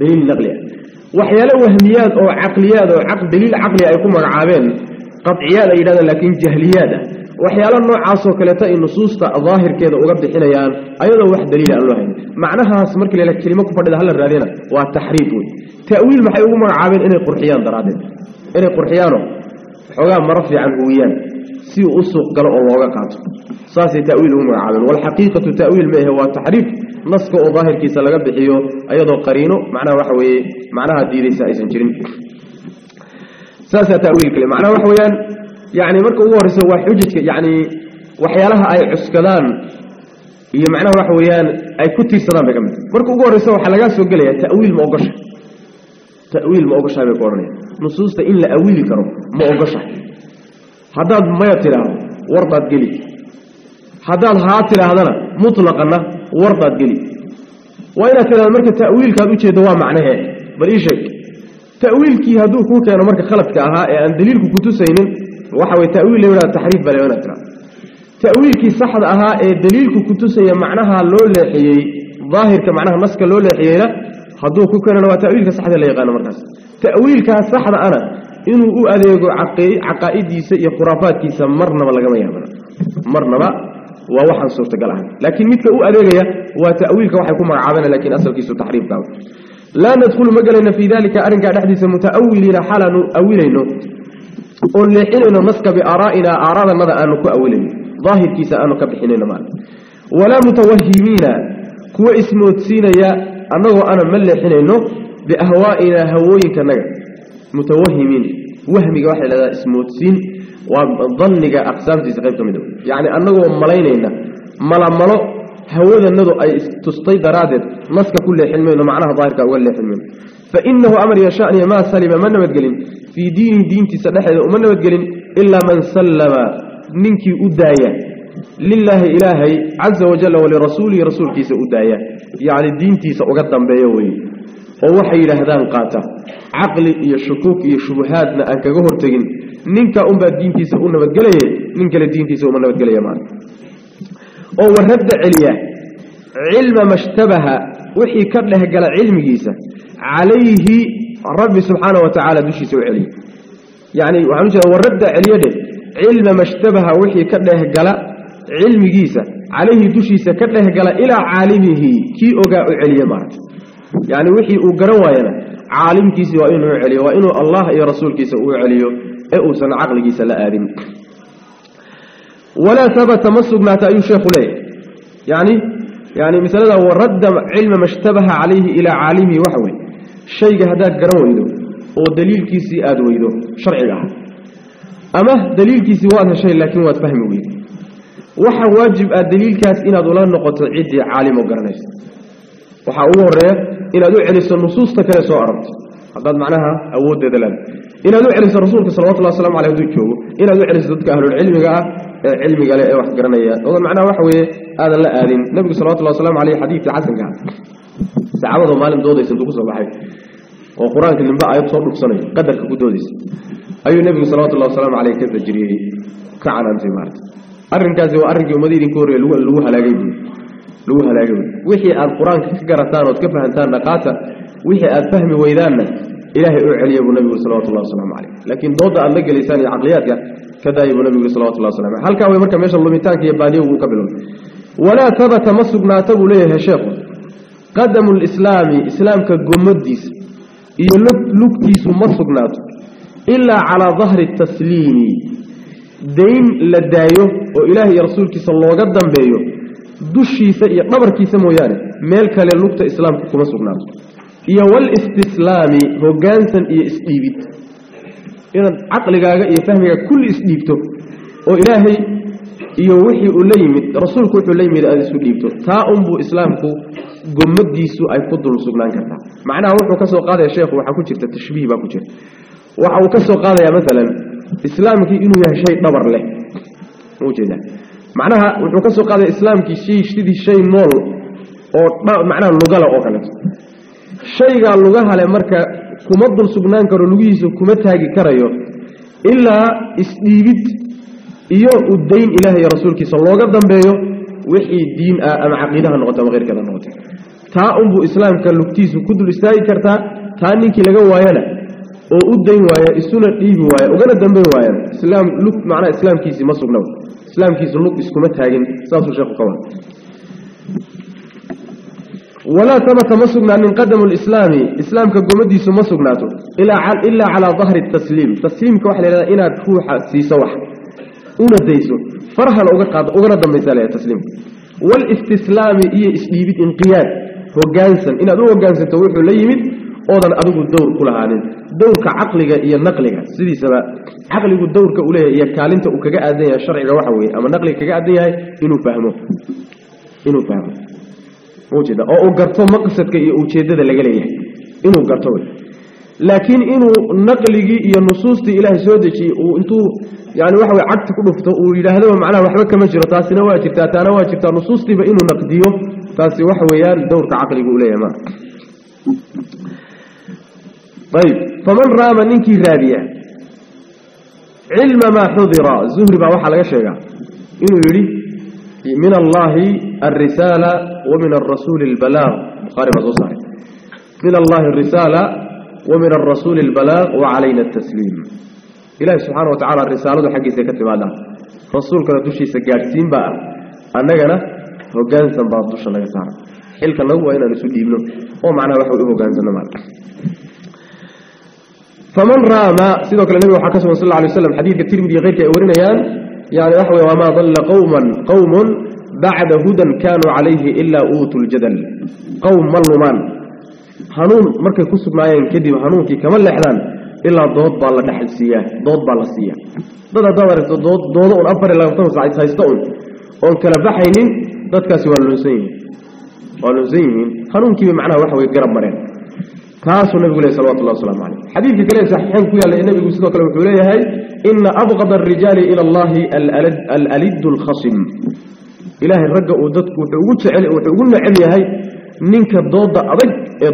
دليل نقلي. وحيالة وهميات أو عقليات أو عقل دليل عقلي أيكم رعابين قطعيات إلى لكن جهليات. وحيا له نوع عصو النصوص تأظاهر كذا وقبض حليان أيضا واحد دليل ألوهين معناها سمرك ليلة كلمة كفر لها الرابين والتحريف. تأويل ما حيكم رعابين إنه قرحيان درابين إنه قرحيانه حقام مرفع عن هويان. Ahe waa taxriif naska oo daahirkiisa laga bixiyo ayadoo qariino macnaha waxa weeye macnaha diidaysa aysan jirin saasaa ta'wiil kale macnaha waxa weeyaan yani marka ugu horreysa waa xujajka yani waxyaalaha ay cuskadaan iyo macnaha waxa weeyaan ay ku tiirsadaan bay ka mid tahay marka ugu horreysa waxaa lagaa soo gelaya ta'wiil ma ogosha ta'wiil ma ogoshahay bay ku odhanaya nusuusta in la awiili karo ma ogoshahay هذا ما يترى ورطة قلي. هذا هاترى هذا مطلقا ورطة قلي. وإذا كان المركة تأويل كذوكي دواء معنى بل تأويل كي هدو كوكي أنا مركة خلط كأها أن دليل كوكتو سينين وحاوي تأويل لولا تحريف بلا ينترى تأويل كي صحد أها إيه دليل كوكتو سي معناها لولا حيي ظاهر كمعناها نسك اللول لحيي هدو كوكي أنا وتأويل كصحد اللي يغانا مركز. تأويل كصحد أنا inuu u adeego caqaa'idiisa iyo khuraafaadkiisa marnaba lagama yaabana marnaba waa waxaan suurtagal ahay laakiin midka u adeegaya waa ta'wiilka waxay ku magacaabana lakiin asalkiisu taxriifka laa nadkhulu ma gelayna fii dalika arrinkaa dhexdiisa muta'awiliina xaalaanu awilayno oon leexinayno naska biaaraa'ina aaraadannada aanu ku awilayno daahirkiisa aanu ka bixinayno maal walaa mutawahimiina kuwa ismoodsiinaya annagoo ana ma leexinayno biahwaa'ina hawooyinkanaga متوهمين. وهمي واحد لا اسموتسين وظنك أقسام في سقيبك منه. يعني أنه ملاينا إنه ملا ملا هو ذا أي تستيد رادد. نسك كل حلمين ومعناها ظاهرك أول حلمين. فإنه أمر يا شأن ما سلم من نمت في دين دين تسدح ومن نمت قلين؟ إلا من سلم. منك أدايا. لله إلهي عز وجل ولرسولي رسولك سأدايا يعني دين تيس أقدم بيوي. Qaata caqli iyo shukuuk iyo shubuhaadna aan kaga hortegin ninka unbaa diintiisa u nabadgelaya nin kale diintiisa uma nabadgelaya maan oo waradda celiya cilma mashtabaha wixii ka dhehgala cilmigiisa calayhi rabbi subxaana wa tacaala dushiisa u celiya yani waxaan ujeeda waradda celiyo dheh cilma mashtabaha wixii ka dhehgala cilmigiisa calayhi dushiisa ka dhehgala ilaa caalimihi kii ogaa u celiya maarata wixii uu garan waayana caalimkiisii waa inuu u celiyo waa inuu allah iyo rasuulkiisa uu celiyo ee uusan caqligiisa la aadin walaa habata ma sugnaata ayuu sheekhu leeyahay yani yani masalada waradda cilma mashtabaha calayhi ilaa caalimihi waxa weye shayga haddaad garan weydo oo daliilkiisii aada weydo sharciga ah ama daliilkiisii waad heshay laakiin waad fahmi weydo waxa waajib ah daliilkaas inaad ula noqoto ciddii caalim oo garanaysa إن أدوع عليه النصوص تكلم سوء عرض. هذا معناها أود دلال. إن أدوع عليه الرسول صلى الله عليه وسلم على يدوك شو إن أدوع عليه ضدك أهل العلم علمي قال إيه واحد قرنية هذا معناه وحوي هذا لا آذين نبي صلى الله عليه وسلم عليه حديث عزم قال. سعبده ما لم دودي سندوك صلى الله وقرآن كلم بقى يبصر لك صنعي قدر كبو دوديس أي نبي صلى الله عليه وسلم عليه كيف تجريه كعنا أنت مارت أرن كازي وأرن كي ومدين كوري الوه اللوه لو هلا وحي القرآن كجرتان وتكفهنتان نقاطة وحي الفهم ويدانا إلهي أعلي أبو النبي صلى الله عليه وسلم عليه. لكن ضد أن لقى لسان العقليات كذا أبو النبي صلى الله عليه وسلم هل كان ويمرك ماشاء الله كي يباني وقبلون ولا ثبت مصر بن عتب ليه شيخ. قدم الإسلام إسلام كجمديس يلب لكتيس مصر بن إلا على ظهر التسليم. دين لدايه وإلهي رسولك صلى الله عليه وسلم isdhiibid inaad caqligaaga iyo fahmigaaga kulli isdhiibto oo ilaahay iyo wixii uu la yimid rasuulku wuxuu la yimid aada isu dhiibto taa unbuu islaamku gomadiisu ay ku dul sugnaan kartaa macnaha wuxuu ka soo qaadaya sheekhu waxaa ku jirta tashbiih baa ku jira waxa uu ka soo qaadayaa maalan islaamkii inuu yahay shay dhabar leh ujeeda macnaha wuxuu ka soo qaadaya islaamkii shay sidii shay nool oo macnaha lugale oo kaleeto shaygaa lugahale marka kuma dul sugnaan karo lugihiisa kuma taagi karayo ilaa isdhiibid iyo udayn ilaah iyo rasuulkiisa looga dambeeyo wixii diin ah ama caqiidaha noqoto ama keyrkeeda noqoto taa unbuu islaamka lugtiisu ku dul istaagi kartaa taa ninkii laga waayana oo u dayn waaya isuna dhiibi waaya ugana dambayn waayana islaam lug macnaha islaamkiisii ma sugna إسلام كيس لوك إسكو متاعين ساسو شيخ قوان. ولا تم تمسكنا من قدم الإسلام. إسلام كقومدي سمسكناتو إلا على إلا على ظهر التسليم. تسليم كوحل إلى إنا تروح سيسوح. أنا ديسو. فرح الأوقات قاد أغرض مثال التسليم والإستسلام إيه هي إسليبي انقياد. هو جانسن. إن هو جانسن توحي ليمد naqliga sidiisaba caqligu dowrka uu leeyahay iyo kaalinta uu kaga aadan yahay sharciga waxa weeye ama naqliga kaga aadan yahay inuu fahmo inuu fahmo ujeeda oo uu garto maqsadka iyo ujeeddada laga leeyahay inuu garto wey laakiin inuu naqligii iyo nusuustii ilaahay soo dejiyey uu intuu yani waxa wey cagti ku dhufto uu yidhaahdaba macnaha waxba kama jiro taasina waa jirtaa taana waa jirtaa nusuustiiba inuu naqdiyo taasi waxa weeyaan dowrka caqliga uu leeyahay maa طيب فمن رام ننكي رابية علم ما حضر. زهر على لغشيغا إنه يريد من الله الرسالة ومن الرسول البلاغ. مقارب أزوصار من الله الرسالة ومن الرسول البلاغ وعلينا التسليم. إله سبحانه وتعالى الرسالة ده حقي سيكتب بعد. رسول كده دوشي سجاكتين بقى. أنجنا هو جانسا بعد دوشا لغسار حلك الله هو هنا رسول ابنه هو معنى رحو إبو جانسا نمارك فمن رام سيدوك النبي وحكسه صلى الله عليه وسلم حديث كثير من غيرك أورينا يعني أحوي وما ظل قوما قوم بعد هدى كانوا عليه إلا أوتوا الجدل. قوم ملومان هنون مركا كسب معايا كدب هنونك كمان لحلان إلا ضوض بالله دحل سياه ضوض بالله سياه. ضد دور ضوض ضوض أبر إلا يطمس عيد سيستقون وانكلا بحين ضد كاسي والنزين. والنزين هنونك بمعنى وحوي قرب مرين. Haddaad aragto dood doodo un afar iyo labaatan sac is haysta un oon kala baxaynin dadkaasi waa lunsan yihiin waa lunsan yihiin hanuunkiiba macnaha waxa wey garab mareen taasuu nabigu leh salawatullah waslamu caleyh xadiidka kale saxiixayn ku yaalla ee nebigu sidoo kale wuxuu leeyahay ina abqada arijaali ila allahi alalidu alkhasim ilaahay ragga uu dadku wuxuu ugu jecel wuxuu ugu neceb yahay ninka dooda adag ee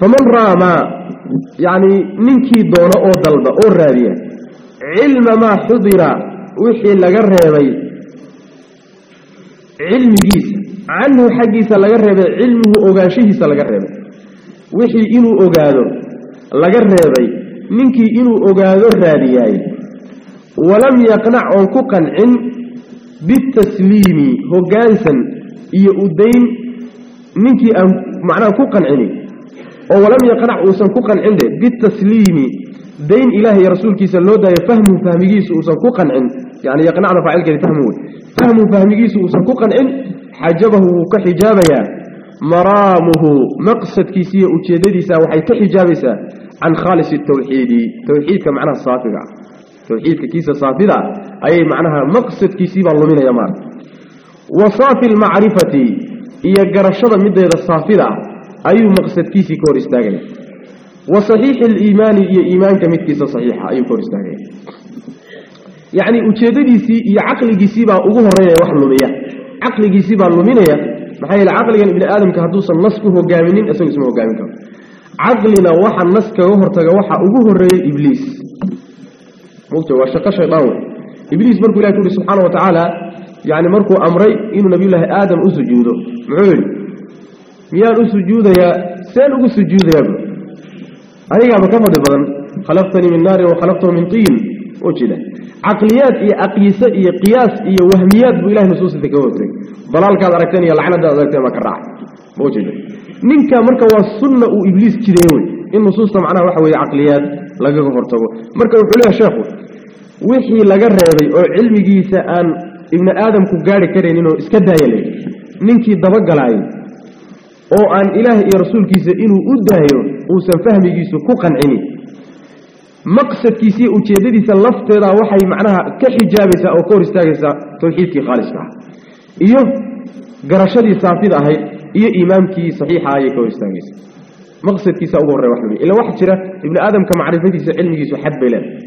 فمن راما يعني نكي دونا أو دلبا أو رابيا علم ما حضر وحي لغر ربي علم جيس عنه حقيس لغر ربي علمه أوغاشيس لغر ربي وحي إنو أوغادو لغر ربي نكي إنو أوغادو رابياي. ولم يقنع عنكوكا عن بالتسليم هو جانسا يؤدين نكي معناه كوكا عنه أو لم يقنع أوسن كوكا عنده بالتسليم دين إلهي رسول كيس اللودة يفهم فهمجيس أوسن كوكا عنده يعني يقنعنا لفعل كي تهمون فهم فهمجيس أوسن كوكا عنده حجبه كحجابيا مرامه مقصد كيسية أتيدديسة وحي كحجابيسة عن خالص التوحيد توحيد كمعنى الصافقة توحيد كيسة صافقة أي معناها مقصد كيسيب الله منه يمار وصاف المعرفة هي قرشة مدير الصافقة ayuu maqsadkiisii ka hor istaagaya wa saxiixi aliimaani iyo iimaanka midkiisa saxiixa ayuu ka hor istaagaya yacni ujeeddadiisii iyo caqligiisiibaa ugu horeynaya wax lumiya caqligiisiibaa luminaya maxaa yeele caqligan ibni aadamka hadduusan nas ku hogaamin isagu isma hogaamin karo caqlina waxa nas kaga hortaga waxa ugu horeeyey ibliis mogta waa shaqo shaydaan ibliis markuu ilahi ku subxaana wa tacaala yani markuu amray inuu nabiyullaahi aadam u sujuudo muxuu badan khalaqtanii min naarin wa khalaqtahu min tiin oo jeeda caqliyaad iyo aqiise iyo qiyaas iyo wahmiyaad buu ilahay nusuusinta kaga hortagay dalaalkaad aragteen iyo lacnadaad aragteen baa ka raacay ma ujeeda ninka marka waa sunna uu ibliis jiday wey in nusuusta macnaha waxa weeye caqliyaad lagaga hortago marka wuxuu leeyahay sheekhu wixii laga reebay oo cilmigiisa aan ibni aadamku gaari karaynin oo iska daayalay ninkii dabagalaayay oo aan ilaah iyo rasuulkiisa inuu u daayo uusan fahmigiisu ku qancinin maqsadkiisiiyo ujeeddadiisa lafteeda waxay macnaha ka xijaabaysaa oo ka hor istaagaysaa tawxiidkii khaaliska ah iyo garashadii saafida ahayd iyo iimaamkii saxiixa ayay ka hor istaagaysaa maqsadkiisa ugu horreya wax lumiya ila waxa jira ibni aadamka macrifadiisa cilmigiisu xad bay leedahay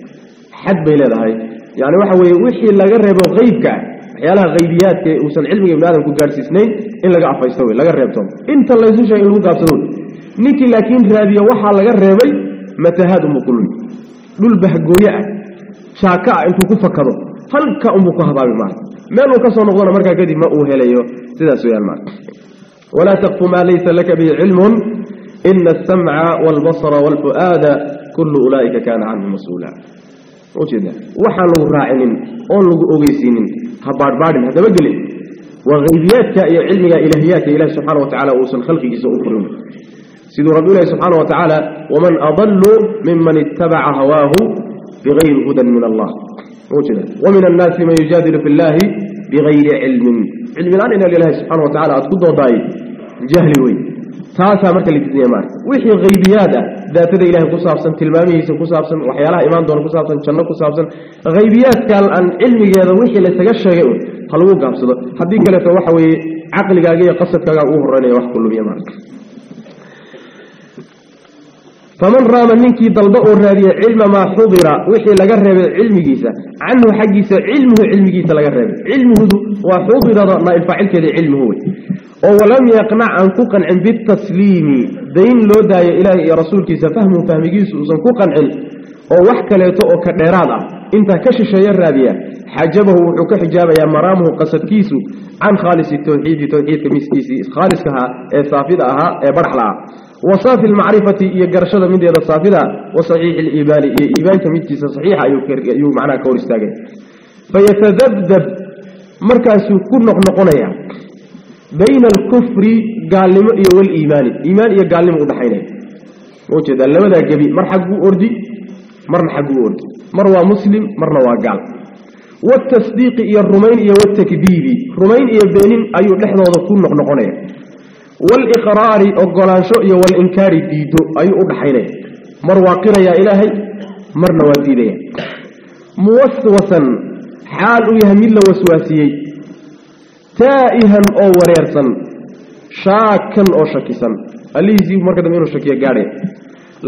xad bay leedahay yani waxa weeye wixii laga reebo qeybka ah waxyaalaha haybiyaadka ee uusan cilmiga ibni aadamku gaadhsiisnayn in laga afaysto wey laga reebto inta laysu sheegay lagu gaabsado ninkii laakiin raadiya waxaa laga reebay matahaad unbuu ku lumi dhul bahgooye ah shaaka ah intuu ku fakado halka unbuu ku habaabi maara meel uu ka soo noqdona markaa kadib ma uu helayo sidaas weyaan maara walaa taqfu maa laysa laka bihi cilmun ina asamca waalbasra waalfu'aada kullu ulaa'ika kaana canhu mas-uula وجده وحال لو راعين أو لو اوغيسين خبر بارين هذا بقول وغيبياتك يا علمي يا إلهيات إلى سبحانه وتعالى وصل خلقي يسوكم سيد ربنا سبحانه وتعالى ومن أضل ممن اتبع هواه بغير هدى من الله. وجده ومن الناس من يجادل في الله بغير علم. علم الآن إن الله سبحانه وتعالى قد ضاي جهلوي taasaa marka la diidaya maarka wixii haybiyaad ah daatada ilahay ku saabsan tilmaamihiisa ku saabsan waxyaalaha imaan doona ku saabsan janno ku saabsan haybiyaadkan aan cilmigeeda wixii laysaga sheegay un ha lagu gaabsado haddii kaleeto waxa weeye caqligaaga iyo qasadkaagaa ugu horeynaya wax ku lumiya maarka فمن رام منك ضلبا الرابية علم ما حضر وحي لقرب علم جيسا. عنه حقيسا علمه علم جيسا لقرب علمه وحضر ما الفعل كذي علمه ولم يقنع عن كوكا عن بالتسليم. دين لو يا إلهي يا رسول كيسا فهمه فهم جيسا كوكا عن. ووحك لا يتوقع نيرادا إنت كشش يا الرابية حجبه وحك حجابه يا مرامه قصد كيسو. عن خالص التوحيد التوحيد كميس كيسي خالص كها إيه صافي إيه برحلها. وصافي المعرفة هي قرشدة من ديال ذي الصافدة وصحيح الإبال إبان تمتي صحيحة يو معنى كورستاقي فيتذبذب مركز كل نقن قنية بين الكفر قالم والإيمان إيمان هي قالم وضحينه وكذا لما ذا كبير مر حقه أردي مر حقه أردي. مر هو مسلم مر هو قال. والتصديق هي الرومين هي والتكبيري رومين هي بين أيو لحظة وضحكون نقن قنية waliqraari ogolaansho iyo walinkaari diido ayuu u dhaxaynaya mar waa qirayaa ilaahay marna waa diidaya. Muwaswasan xaal uu yahay mid la waswaasiyey. Taa'ihan oo wareersan shaakan oo shakisan. Allihiisii marka dambe inuu shakiya gaadhaya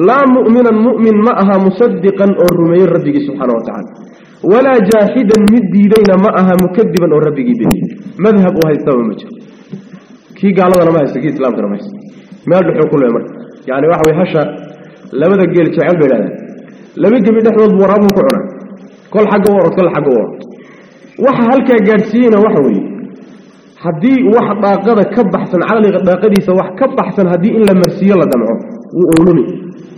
laa mu'minan mu'min ma aha musadiqan oo rumeeyey rabbigii subxaana wa tacala walaa jaaxidan mid diidayna ma aha mukadiban oo rabbigii beeniyey madhab uu haystaba ma jiro كي قال قالنا ما هيست كي إسلام ما هيست ما هذا كله يمر يعني واحد يهشى لما تجيل تعال بلاده لما تجيل نحن ورابه كعنا كل حاجة ورا كل حاجة ورا واحد هلك جالسين وحوي هدي واحد باقدا كب حسن على باقدي سواح كب حسن هدي إلا مرسي الله دمعه وقولوني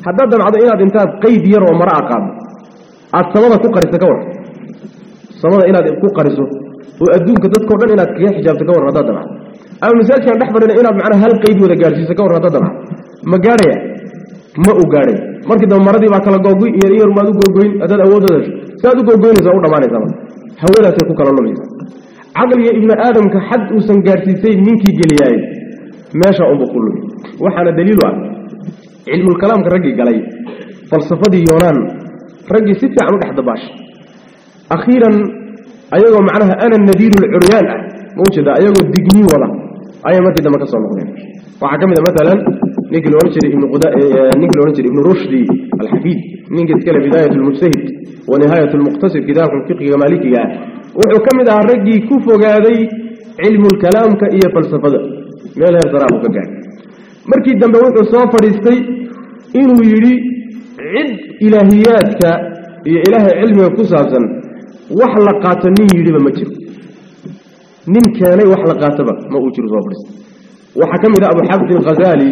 هذا دمع هذا إلى أنت قيد يرى ومرأة قام السماء كقر سكور السماء إلى أنت كقر سو وأدون كتذكرنا إلى كيا حجاب تكور هذا دمع أو مسألة كان بحبرنا إنا معنا هل قيد وذا قال شيء سكور هذا ضرع ما قاري ما أقاري ما كده مرة دي بعكلا جوجي يري يوم هذا جوجي هذا أول هذا شيء هذا جوجي نزاعوا دمانة زمان حولها تركوا كلا لهم عقل يا ابن آدم كحد وسن قارتي منك جلياي ما شاء الله كله. وحنا دليل واحد. علم الكلام كرجل قالي فلسفة يونان. رجل ستة عمود أحد باش. أخيرا أيوه معناها أنا النذير العريان. موش ذا أيوه الدقني والله ayay markii dambe ka soo noqdeen waxaa ka mid a maalan ninkii la odhan jiray ibninkii la odhan jiray ibnu rushdi alxafiid ninka iskale bidaayat lmujtahid wa nihaayat lmuqtasib kitaabka fiqiga maalikiga ah wuxuu ka mid ahaa raggii ku fogaaday cilmulkalaamka iyo falsafada meel heer saraa buu ka gaadhay markii dambe wuxuu soo fadhiistay inuu yidhi cid ka mid ah abuxafdi alkhazaali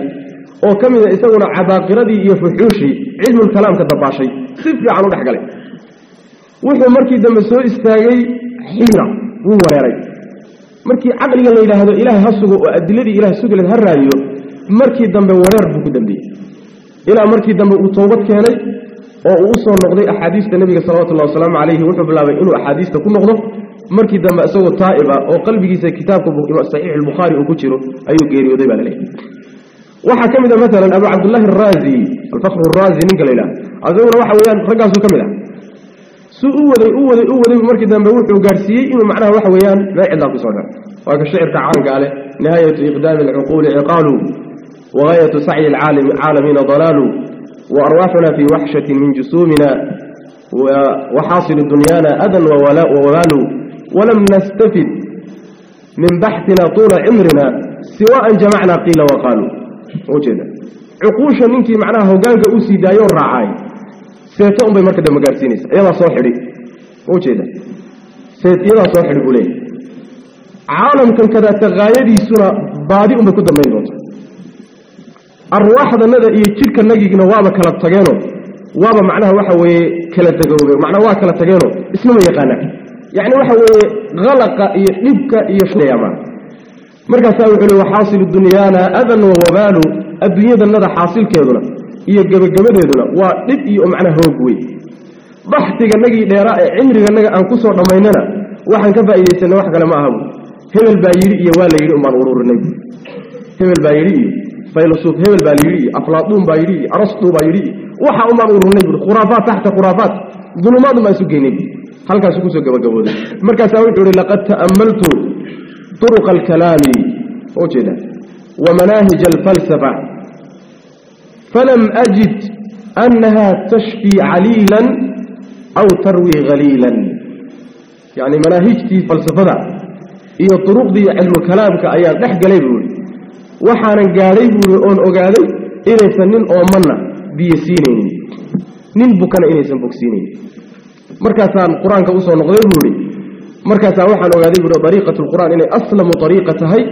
oo ka mid a isaguna cabaaqiradii iyo fuxuushii cilmulkalaamka dabaashay si fiican u dhex galay wuxuu markii dambe soo istaagay xiira wuu wareeray markii caqliga la yidhaahdo ilaahay ha sugo oo adiladii ilahay sugileed ha raadiyo markii dambe wareer buu ku dambeeyey ilaa markii dambe uu toobad keenay oo uu u soo noqday axaadiista nebiga salawatullahi wasalaamu calayhi wuxuu bilaabay inuu axaadiista ku noqdo markii dambe isagoo taa'iba oo qalbigiisa kitaabka saxiix albukhaari uu ku jiro ayuu geeriyooday baa laleeyahy waxaa ka mid a maalan abu cabdullaahi araazi alfakru araazi ninka la yidhahdo asaguna waxa weeyaan raggaasuu ka mid ah su u waday u waday u waday markii dambe wuxuu gaadhsiiyey inuu macnaha waxa weeyaan meel cidlaa kusoo dhar waa ka shicirka caanka leh nihaayatu iqdaami alcuquuli ciqaalu wagaayatu sacyi alcaalamiina dalaalu waarwaaxuna fii waxshatin min jusuumina waxaasilu dunyaana adan wawabaalu ولم نستفد من بحثنا طول عمرنا سواء جمعنا قيل وقالوا. وجد عقوشا منك معناه قالك أسي دايو الرعاي. سيتقم بمكدة مقارسينيس يلا صوحري وجد سيت يلا صوحري قولي عالم كان كذا تغايدي سنة بادئ بكدة مينوت الرواحة النادة إيه تلك النجيك نوابة كانت تغيينو وابا معناها واحد وكلا تغيينو معناها واحد كلا تغيينو اسمه يقانك يعني واحد غلق يحبك يشنيما مركا ساوي حلو حاصل الدنيانا أذن وغبال الدنيا ذا نرى حاصل كيدونا إيا قبقبت يدونا ودب إيا معنى هوقوي ضحتك نجي ليراء عمرك نجي أنكسر رميننا واحد كفا إيا سنة واحد لما أهو هم البايري إيا والا يلي أمان غرور النبي هم البايري إيا فيلسوف هم البايري أفلاطون بايري أرسطو بايري واحد أمان غرور النبي خرافات تحت خرافات ظلمات ما يسوقي نبي geynay halkaasu kusoo gabagabooday markaasaa wuxuu ihi laqad ta'ammaltu turuqa alkalaami ujeeda wa manaahij alfalsafa falam ajid annaha tashfii caliilan aw tarwi haliilan yacni manaahijtii falsafada iyo duruqdii cilmukalaamka ayaan dhex galay buuhi waxaanan gaadhay buuhi oon ogaaday inaysan nin oomanna biyo siinaynin nin bukana inaysan bogsiinaynin markaasaan qur-aanka usoo noqday buuhi markaasaa waxaan ogaaday buuhi dariiqatu lqur'aan inay aslamu ariiqa tahay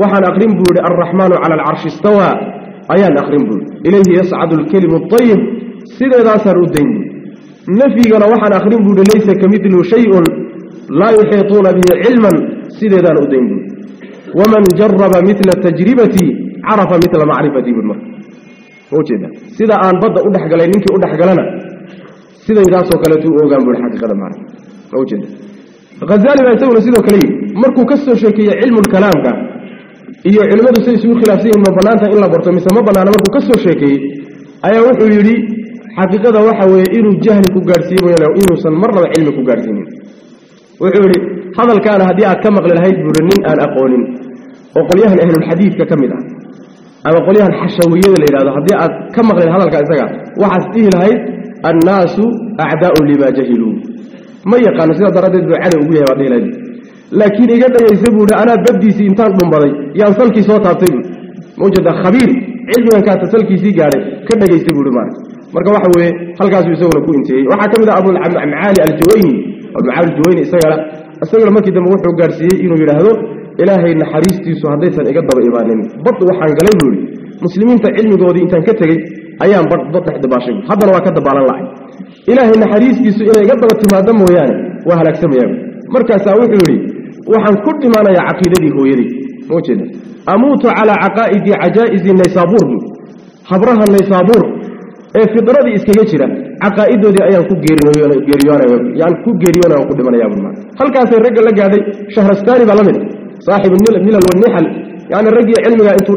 waxaan aqrin buu yihi alraxmaanu cala alcarshi istawaa ayaan aqrin buuhi ilayhi yascadu alkelimu ayib sideedaasaan u dayn buui nafyigana waxaan aqrin buuhi laysa ka midlu shayun laa yuxiituuna bihi cilman sideedaan u dayn buui waman jaraba mila tajribatii carafa mila macrifatii bui marka ujeeda sida aan badda u dhexgalay ninkii u dhexgalana سيدي ذا سوكالتو اوغان بول حقيقة المعنى موجد غزالي ما يسوي لسيدو كلي مركو كسو شيكي علم الكلام كا. هي علماء السيد سيو خلافسي ما بلانتا إلا بورتو ميسا ما بلانا مركو كسو شيكي أيا وحو يري حقيقة دا وحو يئيرو جهل كوغارسيب ويناو إنو سن مرة علم كوغارسيني وحو هذا الكان هديعة كمق للهيد برنين آن أقولين. وقل يهن أهل الحديث ككمدا أما قل يهن حشويين الإرادة هديعة كمق للهذا الكان إساقا وحس إيه الهيد limaa jahiluu ma yaqaano sidaa daraaddeed buu cadow ugu yahay baad dhihi lahayd laakiin iga dhagaysa buuhi anaa babdiisii intaan dhumbaday yaan salkii soo taabtay buui maujeeda khabiir cilmigankaasa salkiisii gaadhay ka dhagaysta buuhi maarka marka waxa weeye halkaasuu isaguna ku inteeyey waxaa ka mid ah abulmacaali aljawayni abulmacaali aljawayni isagana isaguna markii dambe wuxuu gaadhsiiyey inuu yidhaahdo ilaahay naxariistiisu haddaysan iga daba imaanin bad waxaan galay buu yidhi muslimiinta cilmigoodii intaan ka tegey ayaan bad dad dhex dabaashay haddana waa ka dabaalan lahay ilaahay naxariistiisu inay iga daba timaado mooyaane waa halaagsamayaabu markaasaa wuxuu yidhi waxaan ku dhimaanayaa caqiidadii hooyadii maujeeda amuutu calaa caqaa'idi cajaa'izi naysaabuur bu habraha naysaabuur ee fidradii iskaga jira caqaa'idoodii ayaan ku geeriyoonayaan ku geeriyoonayaan ku dhimanayaa halkaasay ragga la gaadhay shahrastaani baa la mid saaxibu milal wanixal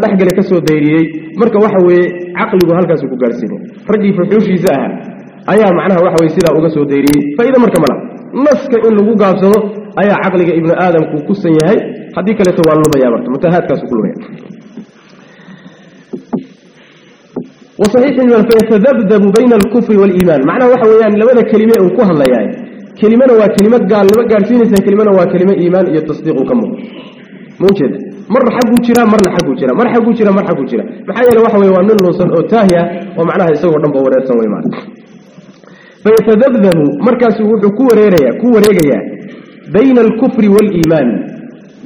dhexgalay ka soo dayriyey marka waxa weeye caqligu halkaasuu ku gaadhsiinay raggii fuxuushiisa ahaa ayaa macnaha waxa weye sidaa uga soo dayriyey faa'iida marka mala naska in lagu gaabsado ayaa caqliga ibnu aadamku kusan yahay haddii kaleeto waa lumaya marka mutahaadkaasu ku lumaya وصحيح فيتذبذب بين الكفر والإيمان معناه waxa weeyaan labada kelime uu ku hadlayaa kelimana waa kelimad gaal laba gaarsiinaysa kelimana waa kelime iimaan iyo tasdiiq ka muuqdo mawjeed mar xagu jira marna xagu jira mar xagu jira mar xagu jira maxaa yeelay waxa weeye waa nin luusan oo taahiya oo macnaha isagoo dhan ba wareersan way maarka fayatadabdabu markaasu wuxuu ku wareerayaa ku wareegayaa bayna alkufri waaliimaan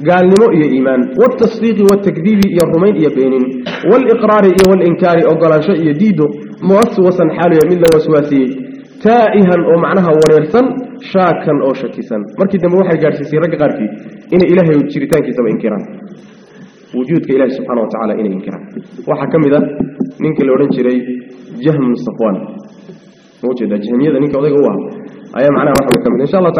gaalnimo iyo iimaan waaltasdiiqi waaltakdiibi iyo rumayn iyo beenin waaliqraari iyo waalinkaari ogolaansho iyo diido muwaswasan xaaluya mid la waswaasiyey taa'ihan oo macnaha wareersan shaakan oo shakisan markii dambe waxay gaadhsiisay ragga qaarkii inay ilaahay jiritaankiisaba inkiraan wujuudka ilahi subxana wa tacala inay inkiraan waxaa ka mid a ninkii la odhan jiray jahm safwan maujeeda jahmiyada ninka odayga u ah ayaa macnaha waxa ka mid insha allahu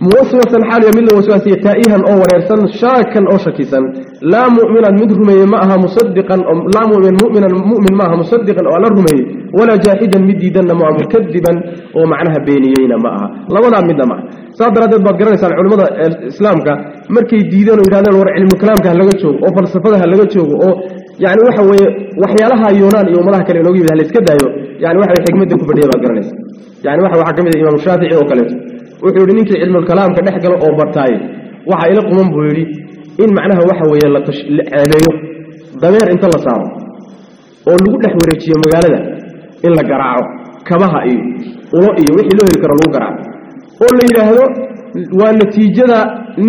muxaadaradeena caawa ay ku jirta muwaswasan xaaliya mid la waswaasiye taa'ihan oo wareersan shaakan oo shakisan laa mu'minan mid rumeeye ma aha musadiqan laa mumin muminan mu'min ma aha musadiqan oo alla rumeeyey walaa jaaxidan mid diidanna ma aha mukadiban oo macnaha beeniyeyna ma aha labadaa midna ma aha saas daraaddeed baad garanaysaan culimmada islaamka markay diideen oo yidhahdeen war cilmukalaamka ha laga joogo oo falsafada ha laga joogo oo yani waxa weeye waxyaalaha yoonaan iyo ummadaha kale inooga yimid ha la iska daayo yani waxa xikmadda ku fadhiya baad garanaysa yani waxa waxaa ka mid imaamu shaafici oo kaleeto wuxuu yidhi ninkii cilmulkalaamka dhex galo oo bartaaye waxaa ila quman buu yidhi in macnaha waxa weeye la ceebeeyo dameer inta la saaro oo lagu dhex wareejiyo magaalada in la garaaco kabaha iyo ulo iyo wixii loo heli karo lagu garaaco. Oo la yidhaahdo waa natiijada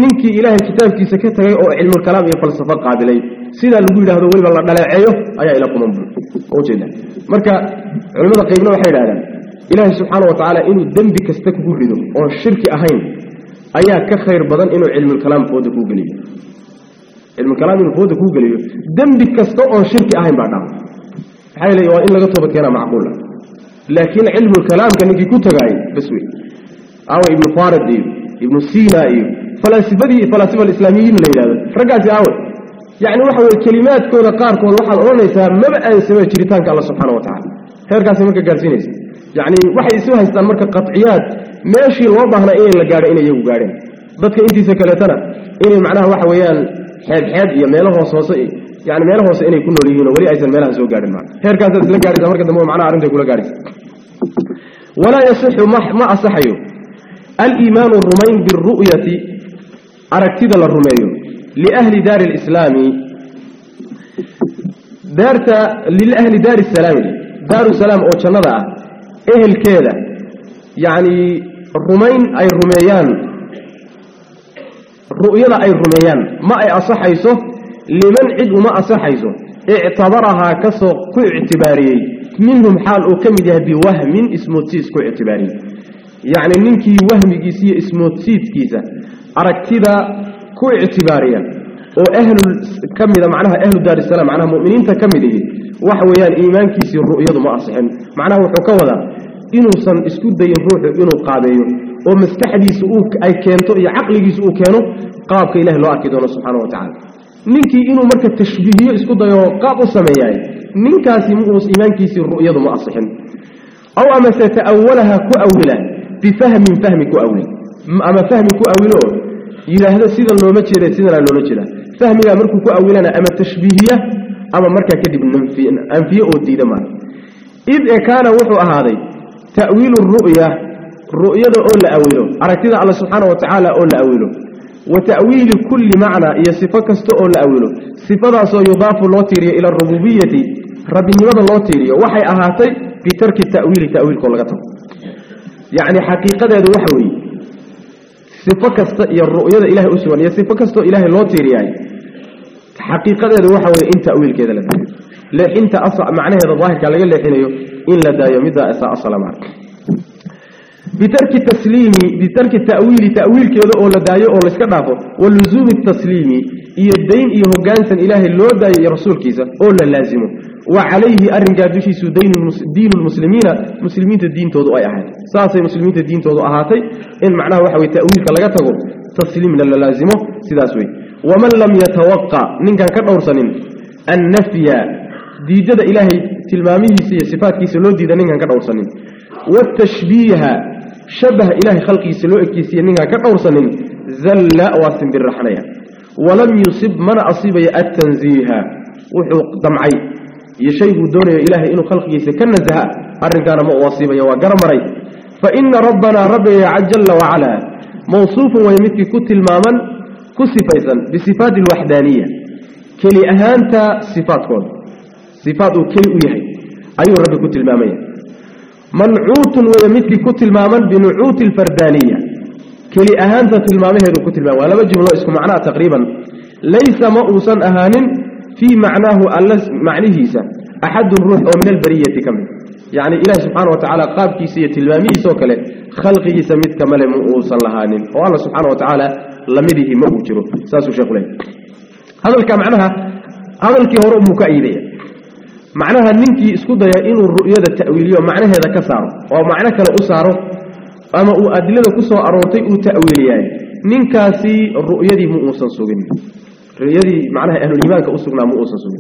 ninkii ilaahay kitaabkiisa ka tagay oo cilmulkalaam iyo falsafo qaabilay. Sidaa lagu yidhahdo weliba la dhaleeceeyo ayaa ila quman buu ujeeda marka culimmada qaybna waxay yidhahdaan ilaahay subxaana wa tacaala inuu dembi kasta kugu rido oon shirki ahayn ayaa ka khayr badan inuu cilmulkalaam fooda kuu geliyo cilmulkalaam inuu fooda kuu geliyo dembi kasta oon shirki ahayn baa dhaca maxaa yeele waa in laga tooba keenaa macquula laakiin cilmulkalaamka ninkii ku tagaayay bas wey aawe ibnu farid iyo ibnu sina iyo falaasifadii falaasifa alislaamiyiin la yidhahdo raggaasi aawe yacni waxa weye kelimaadkooda qaarkood waxaad odhanaysaa maba aansame jiritaanka alla subxaana wa tacala heerkaasi marka gaarsiinaysa yacni waxay isu haystaan marka qaciyaad meeshii loo baahnaa inay la gaadho inay iyagu gaadheen dadka intiisa kaleetana inay macnaha waxa weeyaan xeebxeeb iyo meelo hoos hoose yani meelo hoose inay ku nool yihiin oo weli aysan meelaha soo gaadhin maa heerkaasaad isla gaadhaysa marka dambe macnaha arrintay kula gaadhaysa walaa yasixu ma asaxayo aliimaanu rumayn biru'yati aragtida la rumeeyo liahli daari lislaami daarta liahli daari salaami دار السلام أو جنادة أهل كذا يعني الرومين أي الروميان. رؤية أي الروميان. ما أي أصحيزه لمن عد وما أصحيزه اعتبرها كسو كو اعتباري منهم حال أكمده بوهم اسمه اسموتيس كو اعتباري يعني منك وهم يجيسي اسموتيس كيزا أركتبا كو اعتباريا وأهل كمده معناها أهل دار السلام معناها مؤمنين تكمده ma asixin macnaha wuxuu ka wadaa inuusan isku dayin ruuxu inuu qaabeeyo oo maskaxdiisa ay keento iyo caqligiisa uu keeno qaabka ilahi loo arki doono subxaana wa tacala ninkii inuu marka tashbiihiyo isku dayo qaab u sameeyaay ninkaasi iimaankiisii ru'yadu ma asixin aw amase ta'awalaha ku awila bifahmin fahmi ku awil ama fahmi ku awilo oo yidhaahdo sidan looma jeeda sidanaa loola jeeda fahmigaa markuu ku awilana ama tashbiihiya أما مركا كدب ننفي أو الدين ما. إذ كان وحو أهادي تأويل الرؤية رؤية أولا أويله أركتنا على سبحانه وتعالى أولا أويله وتأويل كل معنى هي صفة كستو أولا أويله صفة سو يضاف الله تيري إلى الربوبية. ربي نمض الله تيري وحي أهاتي بترك التأويل تأويل كل قطب يعني حقيقة هذا وحوي. صفة كستو يا الرؤية إله أسوان. يا صفة كستو إله الله تيري waxa weye in ta'wiilkeeda la daayo leexinta macnaheeda daahirka laga leexinayo in la daayo middaa isaa asala maa bitarki tasliimi bitarki ta'wiili ta'wiilkeeda oo la daayo oo layska dhaafo wa luzuumi tasliimi iyo dayn iyo hogaansan ilaahay loo daayo iyo rasuulkiisa oo la laazimo wa calayhi arrinkaa dushiisu diinu lmuslimiina muslimiinta diintoodu ay ahayd saasay muslimiinta diintoodu ahaatay in macnaha waxa weye ta'wiilka laga tago tasliimna la laazimo sidaas ومن لم يتوقع نين كان كبر سنين النفيا دي جد إلهي تلماميه سي صفات كيس لو دي نين كان كبر سنين. والتشبيه شبه إلهي خلقي سلو كيس نين كان كبر سنين ذل واسم بالرحمية. ولم يصب من أصيب التنزيه. وحق دمعي. يشيه دون إلهي إنه خلقي سكن زهاء أرجان ما أصيب يا وجرمري فإن ربنا ربي عجل وعلا. موصوف ويمتي كتل ماما كصفات بصفات الوحدانية. كلي أهانت صفات كون. صفات كي أيهي أي رب كتل المامية. منعوت ويمثل كتل المامن بنعوت الفردانية. كلي أهانت المامية كتل المامية. ولا بجي إسكم معناه تقريبا. ليس مؤوسا أهان في معناه معنيه أحد الروح أو من البرية كم. يعني إله سبحانه وتعالى قاب كيسية المامية خلقه سمت كمال مؤوسا لهان وعلى سبحانه وتعالى لمده ما أجره ساسو شيخ لي هذا الكلام معناها هذا هو الكهور مكايدية معناها أنك اسكت يا إنه الرؤية التأويلية معناها هذا كسر ومعناه كلا أسره أما أدلة كسر أروتي التأويلية أنك سي الرؤية دي مؤسسون الرؤية دي معناها أن الإيمان كأسرنا مؤسسون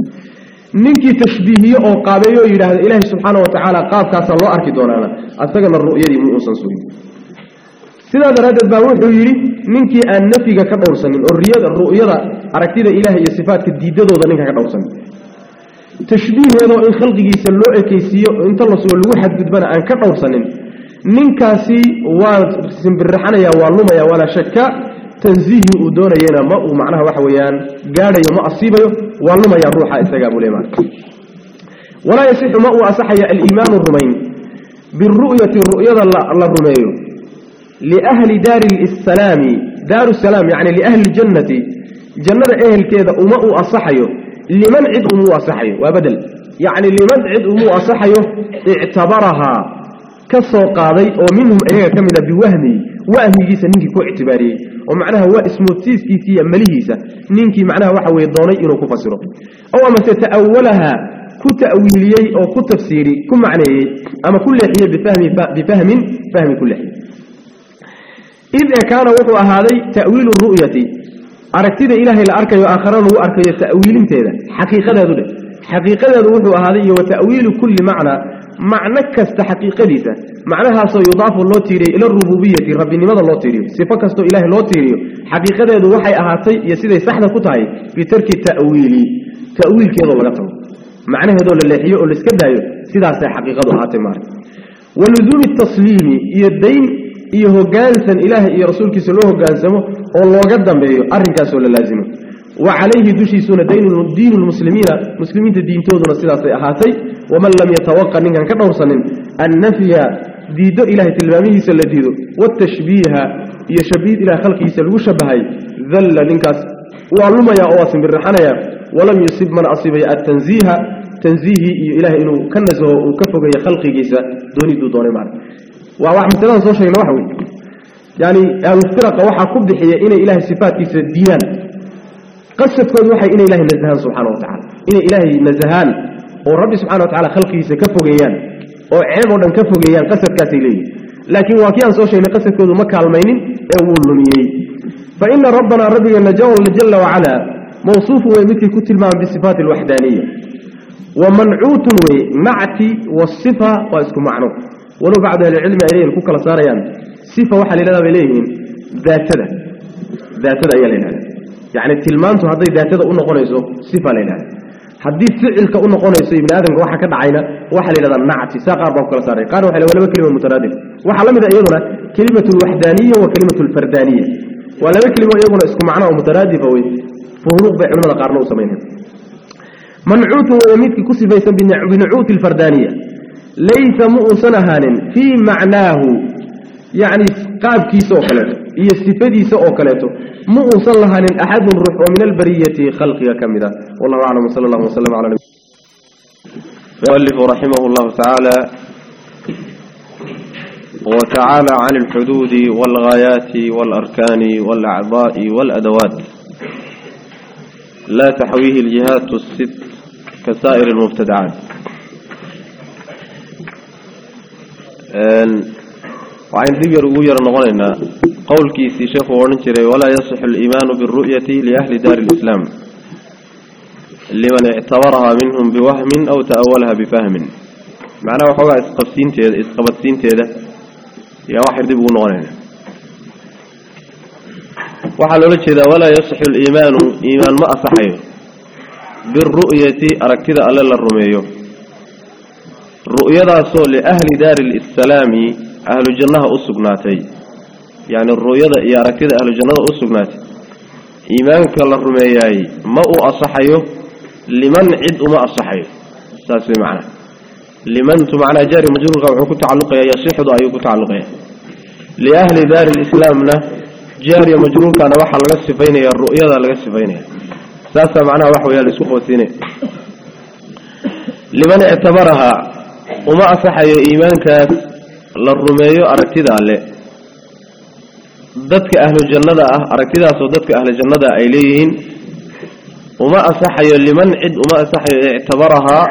أنك تشبيهية أو قابية إلى الله سبحانه وتعالى قاف كسر الله أركضونا أستجمع الرؤية دي مؤسسون sidaa daraaddeed baa wuxuu yidhi ninkii aan nafyiga ka dhowrsanin oo riyada ru'yada aragtida ilaah iyo sifaatka diidadooda ninka ka dhowrsanin tashbiiheedoo in khalqigiisa loo ekaysiiyo inta la sugo lagu xadgudbana aan ka dhowrsanin ninkaasi waa simbirraxanaya waa lumaya walaa shaka tansiihii uu doonayena ma uu macnaha waxa weeyaan gaadhayo ma asiibayo waa lumaya ruuxa isagaa buu leemaa walaa yasixu ma uu asaxaya aliimaanu rumayn biru'yati ru'yada la rumeeyo لأهل دار السلام دار السلام يعني لأهل الجنة. جنة أهل كذا أماء أصحيه لمن عدهم أصحيه وبدل يعني لمن عدهم أصحيه اعتبرها. كالصوقاضي ومنهم أنها كمدة بوهمي. وهمي جيسا نينكي كو اعتباري. ومعنها هو اسمه تسيس كيسي أمليه جيسا. نينكي معنها وحاوه يضاني إنو كفصره أو أما تتأولها كتأويلي أو كتفسيري كم معنى أما كل حياء بفهم, بفهم فهم كل حياء إن كان وضع هذا تأويل الرؤية. أرتدى إله الأرك وآخره هو أرك تأويل تيدا حقيقة ذلك حقيقة الوضع هذا وتأويل كل معنى. معنى كست حقيقة ذلك معناها سيضاف الله تيري إلى الربوبية رب لماذا الله تيري؟ سفكست إله الله تيري. حقيقة ذلك وحي أهاتي يسيدا يسحنا كتاي بترك تأويل. تأويل كيضا ولكم معنى هذول اللي حيوء اللي سكبها سيدا سيحقيقة ذلك ولزوم التصليم يدين ilaahay iyo rasuulkiisa loo hogaansamo oo looga dambeeyo arrinkaasoo la laazimo wa calayhi dushiisuna diinu lmuslimiina muslimiinta diintooduna sidaasay ahaatay waman lam yatawaqa ninkan ka dhowrsanin annafya diiddo ilahay tilmaamihiisa la diido watashbiiha iyo shabiid ilahay khalqigiisa lagu shabahay dalla ninkaas waa lumaya oo waa simbirraxanaya walam yusib mana asibaya atanziiha tanziihii iyo ilahay inuu ka nasaho uu ka fogeeyo khalqigiisa dooniduu doonay maara وأحمدنا صار شيء لوحوي يعني الفرق وح كبد حي إلى إله صفات الدين قصد كل وح إلى إله نزهان سبحانه وتعالى إلى إله نزهان ورب سبحانه وتعالى خلقه سكفوا جيان وعمر دم كفوا جيان قصد كاتيلي لكن وكان صار شيء قصد كل مكة المينين أول ميني فإن ربنا ربي النجوى الجل وعلا موصوف ومثل كتل ما بالصفات الوحدانية ومنعوت معتي والصفة وأسكو معنوه ولو بعد العلم عليه الكوكا لصاريان. سيفة واحد لنا بليه ذات ذا ذات ذا يلينا يعني التلمانس هذي ذات ذا أنه قنيسه سيفة لنا. هذي فعل كأنه قنيسه من آدم واحد كده عينه واحد لنا النعت ساقع بوكا لصاري قالوا حلو ولا بكلمة مترادل واحد لم يدعيه كلمة الوحدانية وكلمة الفردانية. ولا بكلمة أيضا اسكو معنا ومترادل فهو فهروق بعلمنا قارنه وسمينه. منعوت وميت كسي فيسن بنعوت الفردانية. ليس مؤسنها في معناه. يعني قاب كيس قلت هي استفادي سو قلت مؤسن لها لن أحد الروح ومن البرية خلقها كمدا والله أعلم صلى الله وسلم على نبي فألف رحمه الله تعالى وتعالى عن الحدود والغايات والأركان والأعضاء والأدوات. لا تحويه الجهات الست كسائر المبتدعات. ان وعين ديغر أو يرى قول كيسي شيخ ورن ولا يصح الإيمان بالرؤية لأهل دار الإسلام. لمن اعتبرها منهم بوهم أو تأولها بفهم. معنى وحوغا اسقفتين تيدا اسقفتين تيدا يا واحد دي نقولنا وحال اولا جيدا ولا يصح الايمان إيمان ما اصحيه بالرؤية أركتها على الرميه رؤية صول لأهل دار الإسلام أهل الجنة أصبناتي يعني الرؤية يا ركذا أهل الجنة أسقناتي. إيمان الله رمياي ما أصحيه لمن عد ما أصحيه ساس معنا. لمن تم على جاري مجرور غوحك تعلق يا يصيح ضايق تعلق لأهل دار الإسلام جاري مجرور كان واحد لغس فينا يا الرؤية لغس فينا ساس معنا واحد يا لسوق وثيني لمن اعتبرها وما أصح يا إيمان إيمانك للرمي أركتدا عليه. ضدك أهل الجنة أركتدا صدتك أهل الجنة إليهن. وما أصح يا لمن عد وما أفحي اعتبرها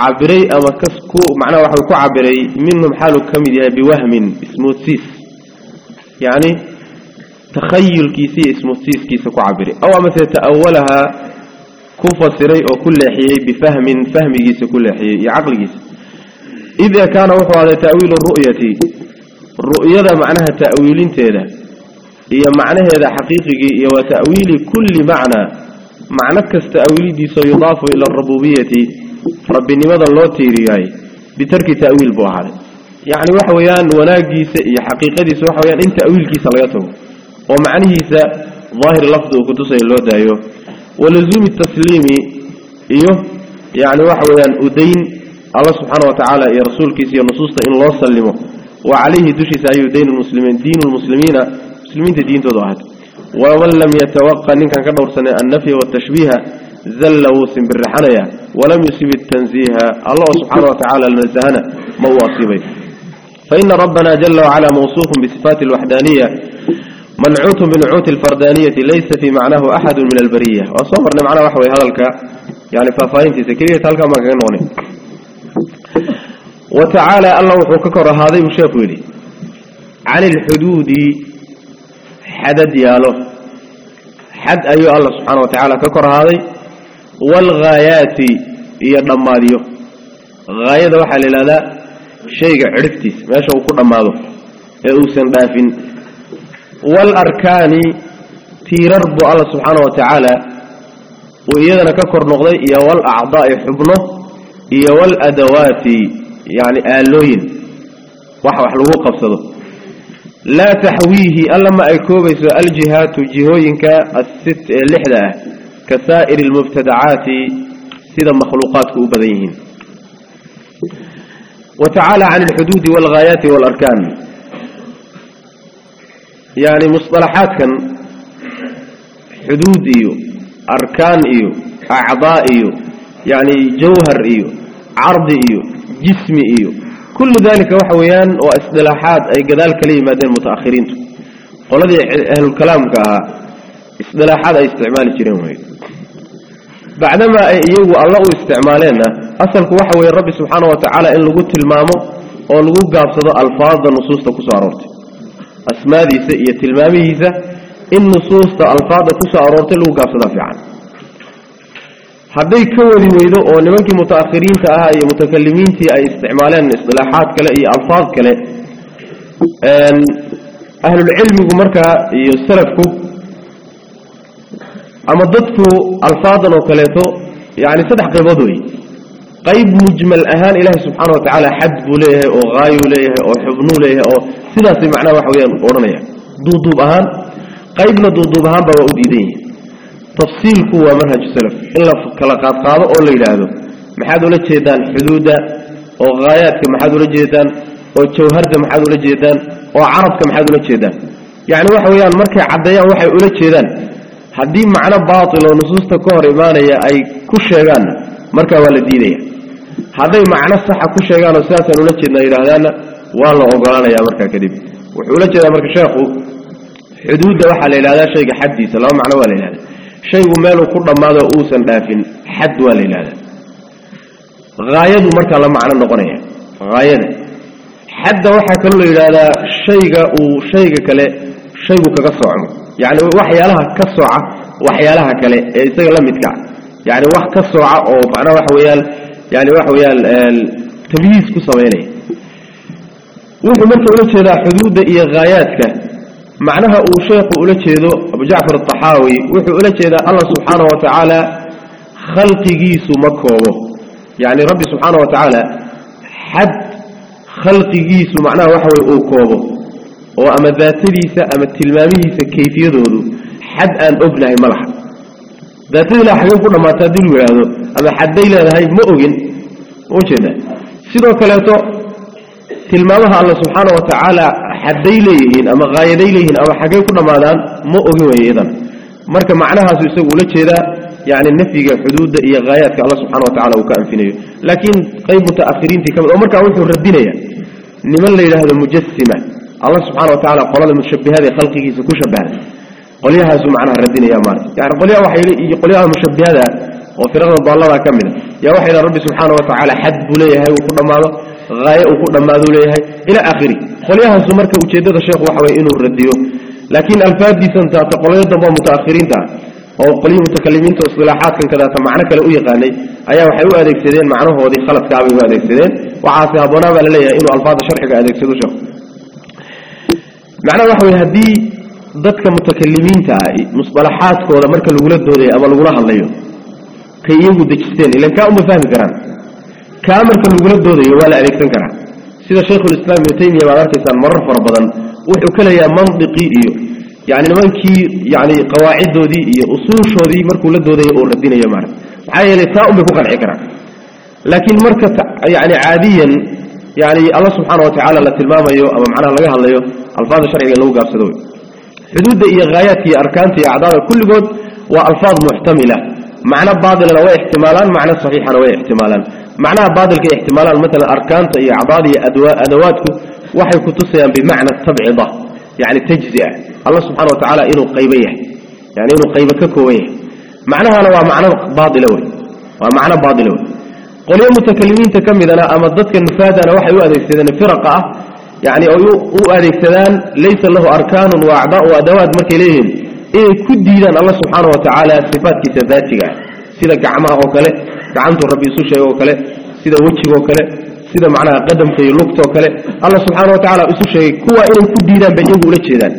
عبري أما كسكو معناه واحد يكون عبري منهم حاله كم يديها بوهم اسمه سيس. يعني تخيل كيسي اسمه سيس كيسكو عبري. أو مثلا تأولها كفصري أو كل حيي بفهم فهم جيس كل حيي يعقل جيس. إذا كان وفعل تأويل الرؤية الرؤية معناها تأويل تيلا هي معنى هذا حقيقي هي تأويل كل معنى. معنى كستأويل دي سيضاف إلى الربوبية ربي لماذا الله تيري بترك تأويل بوحال يعني وحويان ولاجيس حقيقة دي سوحويان إن تأويل كي صلياته ومعنى ظاهر لفظه كنتو سيلوه دايوه ولزوم التسليم إيوه يعني واحد أن أدين. الله سبحانه وتعالى يا رسول كيسي النصوص إن الله سلمه. وعليه دشي سأيو دين المسلمين دين المسلمين مسلمين دين تضعهد ومن لم يتوقع إن كان كبير سنة النفي والتشبيه ذلوا وسم بالرحانية ولم يسيب التنزيه. الله سبحانه وتعالى المزهنة مواصيبه فإن ربنا جل وعلا موصوف بصفات الوحدانية. منعوت من عوت الفردانية ليس في معناه أحد من البرية. وصبر معنا وحوي هلالك. يعني ففاهمتي سكرية هلالك ما كانوني وتعالى الله وحككر هذا مشافه لي عن الحدود حدد ياله حد أيها الله سبحانه وتعالى ككر هذا والغايات هي النمادية غاية واحدة لله شيء عرفتي. ماذا شو كنا ماذا أوسن بافين والأركان تيرر بو الله سبحانه وتعالى وإيادنا ككر نغضي إيا والأعضاء حبنه إيا والأدوات يعني آلوين. وحوح لغوق أفسده لا تحويه ألا ما أيكوبس الجهات جهوينك الست اللحدة كسائر المبتدعات سيدا مخلوقاتك أبذيهن وتعالى عن الحدود والغايات والأركان. يعني مصطلحات كان حدود إيو أركان إيو أعضاء إيو يعني جوهر إيو عرض إيو جسم إيو كل ذلك وحويان وإصطلاحات أي قدال كلمة دين متأخرين. قول أهل الكلام كا إصطلاحات أي استعمال جريمهي بعدما أيوه الله استعمالنا أصلك وحوي الرب سبحانه وتعالى إن لقوت المامو أو لقوت قابصة ألفاظ النصوص تكسو عرورتي أسمادي سئية المامي إذا إن نصوص الألفاظ كسا أرورت له كافصدا فعلا هذي كولي ويدو أو نمانك متأخرين تأها أي متكلمين تأي استعمالان إصلاحات كلا أي ألفاظ كلا. أهل العلم يقومركا يسرفكو أما ضدكو ألفاظا وكلاتو يعني صدح قيبادوي قيب مجمل أهان إله سبحانه وتعالى حد له أو غاي له أو حبن له أو ثلاث معنى وحويان أورنيا دودوب أهان. قيبنا دودوب أهان بوا أديني تفصيل قوة منهج السلف إلا فكلا قاد قاد أو ليلا هذا محاد ولا جيدان حدودة. أو غايات كمحاد ولا جيدان أو توهرد محاد ولا جيدان أو عرب كمحاد ولا جيدان يعني وحويان مركع عبدية وحي ولا جيدان هدي معنى باطل ونصوص تكوري إيمانية أي كل شيء مركا والدينية. هذي معنى الصحة كل شيء قالوا سياسة ولجت نير هذانا والله قرانا يا مركا كريم. وحولجت يا مركا شيخو حدود دوحة ليلة هذا شيء حد سلام معنى ولا هذا شيء ماله كله ماذا أوسا لكن حد ولا هذا غاية مركا لما معنى نقرية غاية. حد دوحة كل إلى هذا شيء وشيء كله. شيء كقصعه يعني وحي لها كصعه وحي لها كله. إيه، يعني وح كسرعة أو معنى وح ويال يعني واحد يال تبييز كسامينه وهو مرت ولا شيء له حدود إيه غايات معناها أوشيق ولا شيء أبو جعفر الطحاوي وهو ولا شيء الله سبحانه وتعالى خلق جيس مكوه يعني رب سبحانه وتعالى حد خلق جيس معناه واحد أوكوه وأما ذات ليس أما التلمامي سكيف يذود حد أن أبنى ملحق ذاتي لا حين كنا ما تدل وراءه أما حد إلى هاي مؤجن وجهنا سيدو كلاتو. تلمامها الله سبحانه وتعالى حد إليهن أما غاية إليهن أما حقا كنا ما دان مؤجن وإيضا مارك معناها سيسوه لكي يعني النفي حدود إيا غاياتك الله سبحانه وتعالى وكان فينا لكن قيم متأخرين في كامل ومارك أولك ردينا نمال إلى هذا المجسمة. الله سبحانه وتعالى قرال المتشبه هذه خلقه سكوشة قل قليها سمعنا ردين يا مارس يعني قليها وحي قليها مشبه هذا وفي رغم كاملة. يا وحي ربي سبحانه وتعالى حد بليها وقل ماذا غاية وقل ماذا ليها إلى آخره. قل قليها سمعنا وشيدة الشيخ وحوي إنه رديه لكن الفاد دي سنتا تقليها الضباء متأخرين تا. أو قليه متكلمين تأصلاحات كذا سمعنا كالأوية قاني أيا وحيو أديك سيدين معنا هو دي خلف كعبي هو أديك سيدين وعاصي أبونا بلليه إنه ألفاظ شرحك أديك سيدو شخ معنا وحوي هدي dadka mutakalimiinta ah musalaxaadkooda marka lagula doodayo ama lagula hadlayo kay iyagu dejisteen ilan kaa uma fahmi karaan kaa marka lagula doodayo waa la adeegsan karaa sida shaykhulislaam ibnu taymiya baad arkaysaan marar fara badan wuxuu ka leeyaha mandiqii iyo yani nimankii yani qawaaciddoodii iyo usuushoodii markuu la doodayo oo radinayo maarata maxaa yeelay taa un bay ku qanci karaan laakiin marka yani caadiyan yani alla subxaana watacaala la tilmaamayo ama macnaha laga hadlayo alfaada sharciga in lagu gaabsado wey حدود هي غايات هي أركان هي أعداد كل جود وألفاظ محتملة. معنى بعضنا لو احتمالا معنى صحيح لو احتمالا معنى بعض الك احتمالا مثلا أركان هي أعداد هي أدوات واحد كتصيا بمعنى تبعضة يعني تجزئة. الله سبحانه وتعالى إنه قيبية. يعني إنه قيبك كويه معنى هذا معنى بعض لوي ومعنى بعض لوي قل يا متكلمين تكمل. أنا أمضتك النفاذ أنا وحي وأذى استدنا فرقة يعني أو أريكتان ليس له أركان وأعضاء وأدوات مركلين إيه كديدان الله سبحانه وتعالى صفات كتاباتك سيدا قعمها وكله قعمت الربي سوشي وكله سيدا وجهه وكله سيدا معنى قدم في اللقطة وكله الله سبحانه وتعالى سوشي كوا إيه كديدان بأيه أوليكتان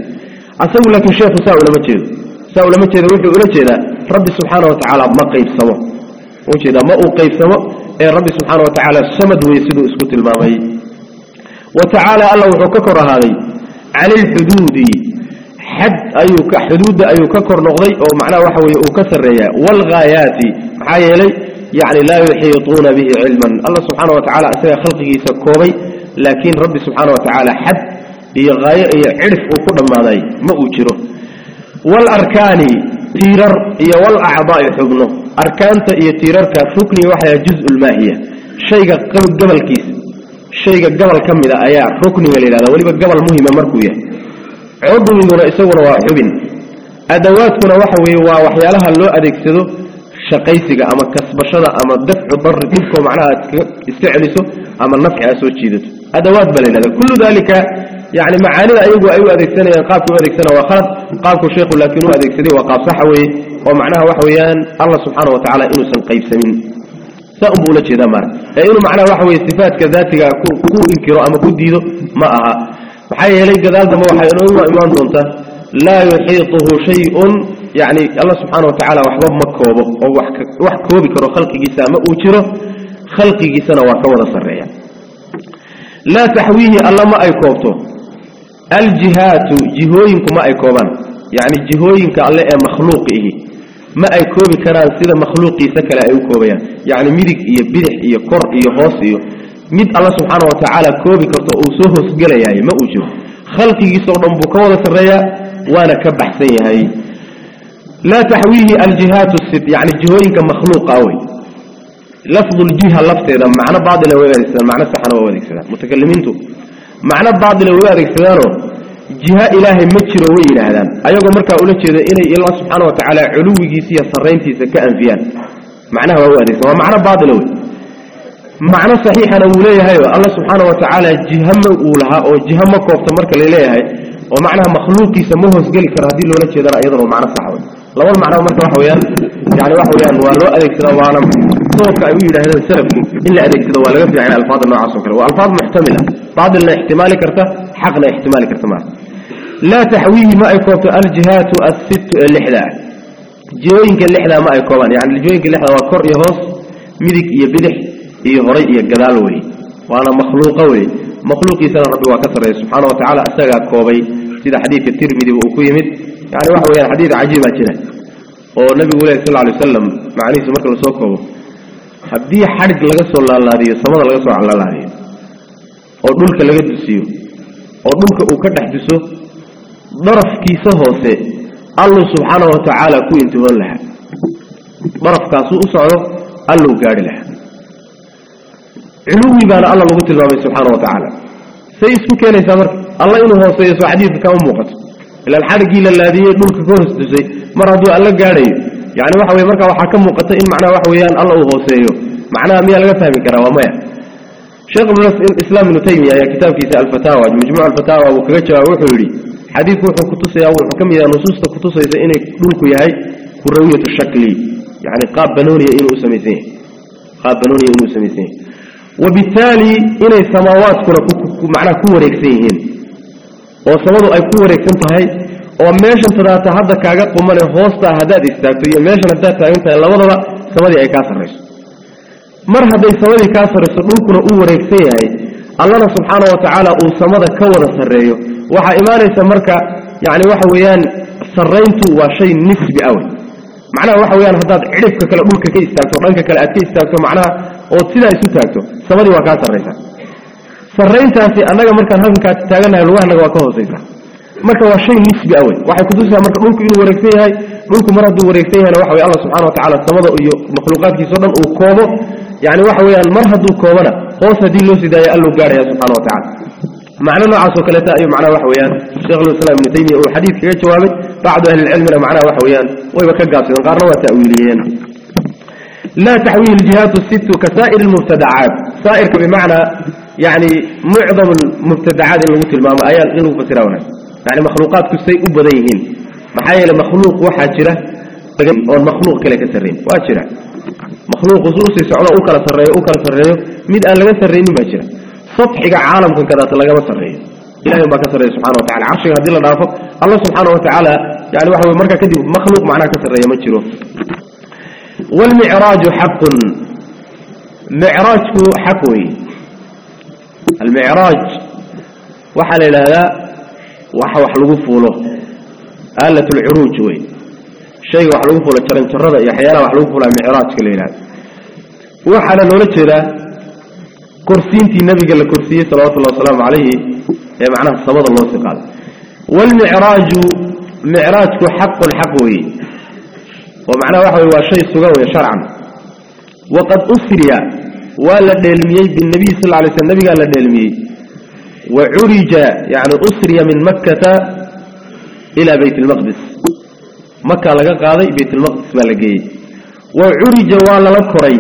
أسأل لك الشيخ ساولة متشيد ساولة متشيد ويقول أوليكتان ربي سبحانه وتعالى ما قيب سواه وكذا ما أقيب سواه إيه ربي سبحانه وتعالى سمد ويسيده اسكت المامهي wa tacaala alla wuxuu ka kor ahaaday cani lxuduudi xad ayuu xuduudda ayuu ka kor noqday oo macnaha waxa weye uu ka sarreeyaa. Waalghaayaati maxaa yeelay yani laa yuxiituuna bihi cilman. Alla subxaana wa tacala isaga khalqigiisa koobay laakiin rabbi subxaana wa tacaala xad iyo haayo iyo cidhif uu ku dhammaaday ma uu jiro. Waalarkaani tiirar iyo walacdaai xubno. Arkaanta iyo tiirarka rukniga waxaa juzu lmaahiya shayga gabalkiisa شيخ قبل كم إذا أيا ركن إلى هذا ولي بقبل مهم مركويا عضو من رئيس وروا أدوات كنا وحوي ووحي لها اللو أدكسدو شقيسك أما كسب شرا أما دفع ضر كلكم على استعلسه أما النفع أسوي شيدته أدوات بلينا. كل ذلك يعني معانا أيوة أيوة هذه السنة ينقافك هذه السنة وخلط قافك الشيخ لكنه هذه السنة وقاف ومعناها وحويان. الله سبحانه وتعالى إنسا قيب سأم شيء ذا إيه ما إنه معنا واحد ويستفاد كذاتي كو إنكرا ما بديده حي هلا جذال ذا ما حي إيمان دونته. لا يحيطه شيء يعني الله سبحانه وتعالى وحده مكوبه. أو وح وح كوبه كرا خلق جسم أوتره خلق جسنا وكورة صريعة لا تحويه الله ما أيكوبته الجهات جهوينكم ما أيكوبان يعني جهوينك الله مخلوقه. ما أي كوبي كران سيدا مخلوق سكلا أي كوبيان يعني ملك إيا بدح إيا كر إيا خاص إيا ميد الله سبحانه وتعالى كوبي كرتا أوسوه سقلا ياي يعني ما أجب خلقي يسر نمبو كوضة الرياء وأنا كبحثي هاي. لا تحويه الجهات الست. يعني الجهوين كمخلوق أوي. لفظ الجهة لفظي معنى بعض الأوائل الإسلام معنى السحر وواليك سلام متكلمينتو معنى بعض الأوائل الإسلام جهة إله متشر وإلهان أيها مركا أولاك إذا إلي الله سبحانه وتعالى علوه سيا سرينتي سكاء فيها معناه هو هذا. سواء معنى بعض الأول معنى صحيح أنا أولي هاي. الله سبحانه وتعالى جهة مأولها أو جهة مكوفة مركا لإله هاي. ومعنى مخلوقي سموه سجل كرهدي له لك إذا رأي ذلك معنى صحيح. لو المعنى مركا وحويا يعني وحويا وقالوا أذيك سلا وعنا صوت كأيوه إله هذا السلف إلا أذيك سلا وعنا يعني ألفاظ النوع عصوك وألفاظ محتملة. بعض الاحتمال كرته حقنا احتمال كرته معه لا تحويه ما يكون في الجهات الست اللحلة جوينك اللحلة ما يكون. يعني الجوينك اللحلة وكر يهوص ملك يبلح يهري يقلال وي وأنا مخلوق وي مخلوق يسأل ربي وكثره سبحانه وتعالى أساقى كوبي. سيدة حديث الترمذي وأقيمت يعني واحد وهي الحديث عجيبة جدا والنبي قوله صلى الله عليه وسلم معنى سمكة لسوكه حدية حرق لغسو الله الله دي صمد لغسو الله الله دي أو دولك لغسو أو دولك أكتح بسو. برف كيسة هوسة الله سبحانه وتعالى كوين تهول لها برف كاسو أصعر الله قاري لها علوه بان الله لغت الله سبحانه وتعالى سيسو كان يسامر الله إنه هو سيسو حديث كان موقت إلا الحرق إلا الذي يدلك كورس دوسي مرادو الله قاري يعني وحوي مركا وحاكم موقت إن معنى وحوي أن الله هو سيسو معنى مياه لغتها بكرا وميا شيخ الإسلام من تيمية كتاب كيسة الفتاوى مجموع الفتاوى وكريتشا وحوري حديث كل حكمة سيا أول حكم يا نصوص تكتو سيا إن كل كي هاي كروية الشكلي. يعني قاب بنوني إنه سميثين. قاب بنوني إنه سميثين. وبالتالي إن السماوات كنا معنا كور يكسيهن وصمدوا أي كور يكسن تهاي وماشن ترى تهدك عجب ومن هوس تهداد يستأثر يماشن تهدا تعين تهلا ولا لا سمادي أي كاسر ليش مر هذا السمادي كاسر الله سبحانه وتعالى وصمد كور سريه waxaa imaanaysa marka yani waxa weeyaan sarrayntu waa shay nisbi awey macnaha waxa weyaan haddaad cidhibka kale dhulka ka istaagto dhanka kale aad ka istaagto macnaha ood sidaa isu taagto samadii waa kaa sarraysa sarrayntaasi annaga markaan halkankaa taagannahay lugahanaga waa ka hoosaysa marka waa shay nisbi awey waxay kutusaa marka dhulku inuu wareegsan yahay dhulku mar hadduu wareegsan yahayna waxa wey alla subxana wa tacala samada iyo makhluuqaadkiisao dhan uu koobo yani waxa weeyaan mar hadduu koobana hoos haddii loo sidaayo alluu gaarhaya subxana wa tacala معنى نعصو كلتا أي معنى وحويان الشيخ الإسلام ابن تيمية والحديث كيف جوابت بعض أهل العلم معنى وحويان ويبكى قاسم قارنا وتأويليين لا تحويل الجهات الست كسائر المبتدعات. سائر بمعنى يعني معظم المبتدعات اللي قلت الماما أيال إنه فسراونا يعني مخلوقات كسي أبضيهن محايا لمخلوق وحاجرة والمخلوق كلا كسرين وحاجرة مخلوق وصول سيسعونا أوكرا سرين أوكرا سرين. ميد أن لغا سرين ماجرة سطحك عالم كذا تلاقيه سريه إلى يوم بكسره سبحانه وتعالى. عرش هذا الله فوق الله سبحانه وتعالى يعني واحد مرك كذي مخلوق معنا كسريه ما تشروه والمعراج حق. معراجه حقوي. المعراج وحل لا لا وحوح لغف له آلة العروج وين شيء وحلوفه لترنترده يحيانا وحلوفه معراج كليلات وحل لغف له كرسينتي نبي قال كرسي صلوات الله وسلام عليه. يعني معناه صمد الله وسقال والمعراج معراجك حق الحقه ومعناه واحد هو صغوي شرعا. وقد أسري ولا دلمي بالنبي صلى الله عليه وسلم. النبي قال دلمي. وعرج يعني أسري من مكة إلى بيت المقدس. مكة لقى قاضي بيت المقدس ملقيه وعرج ولا لكري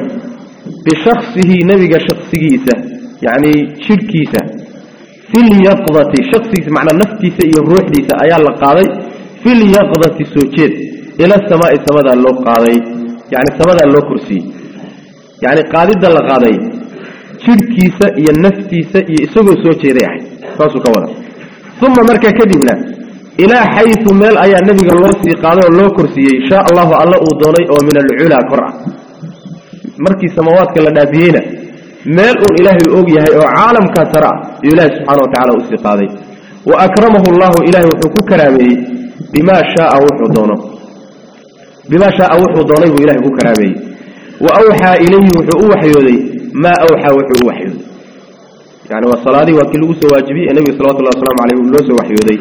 بشخصه نبي شخصيته يعني شركيته. في اليقظة شخصيته معنى نفتيسة الروح ليسة أيال القاضي في اليقظة سوكيت إلى السماء السماء اللو قاضي. يعني السماء اللو كرسي. يعني قاضي دل قاضي. شركيسة يا نفتيسة يسوكو سوكي ريحي فاسو ثم مركا كدبنا. إلى حيث مال أيال نبي الله سيقاضي اللو كرسي. إن شاء الله الله أدولي من العلا كرة. Markii samaawaadka la dhaafiyeyna meel uun ilaahay og yahay oo caalamkaa sare ah iyo ilaahay subxana wa tacala usii qaaday wa akramahu llahu ilahay wuxuu ku karaameeyey bimaa shaaa wuxuu doono bimaa shaaa wuxuu doonay buu ilahay ku karaameeyey wa awxaa ilayhi wuxuu u waxyooday maa awxaa wuxuu u waxyooday yani waa salaadii waa kii lagu soo waajibiyey ee nebiga salawatullahi waslamu calayh loo soo waxyooday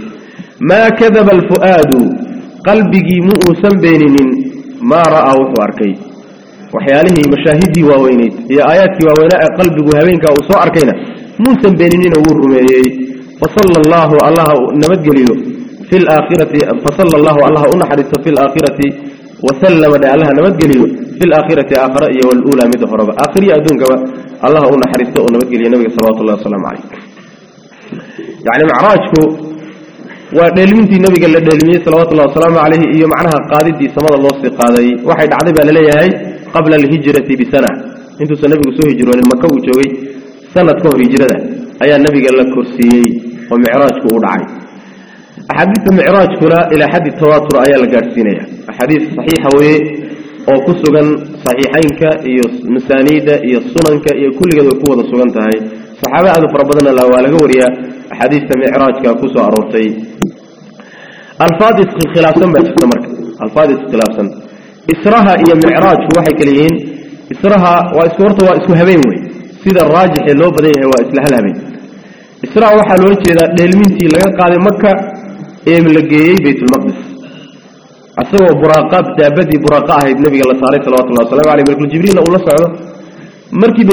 maa kadaba alfu'aadu qalbigii mu uusan beeninin maa ra'aa wuxuu arkay وحياله مشاهدي ووينيت هي آياتي وولاء قلبك وهوينك وصوع ركينا موسم بيننا ورمي فصلى الله الله نمج له في الآخرة فصلى الله الله أنحرص في الآخرة. وسلم الله نمج له في الآخرة آخرة والأولى مدة رب آخرية دونك الله أنحرص ونمج له نبي صلى الله عليه. وسلم عليك يعني معراجك ودلمتي النبي قال لدلمية صلى الله عليه وسلم عليه. إيه معنها قادتي سمد الله سيقاذي. واحد عذب على ليه qabla alhijrati bisana. Intuusan nabigu soo hijroonin maka uu joogay sanad ka hor hijrada ayaa nabiga la korsiiyey oo micraajku u dhacay. Axaadiista micraajkuna ilaa xaddi tawaatur ayaa la gaadhsiinaya. Axaadiis saxiixa weye oo ku sugan saxiixaynka iyo masaaniida iyo sunanka iyo kulligeed way ku wada sugan tahay. Saxaabe aad u fara badanna waa laga wariyaa axaadiista micraajka ku soo aroortay. Alfaad iskhilaafsan baa jirta marka. Alfaad iskhilaafsan micraajku waxay kale yihiin israha waa isku horta waa isku habeen wey sida raajixee loo badan yahay waa isla hal habeen israha waxaa loola jeedaa dheelmintii laga qaaday maka ee la geeyey baytulmaqdis isagoo buraaqaad daabadii buraaqa ahayd nabiga la saaray salawatullahi waslamu aleyh malkul jibriilna uu markii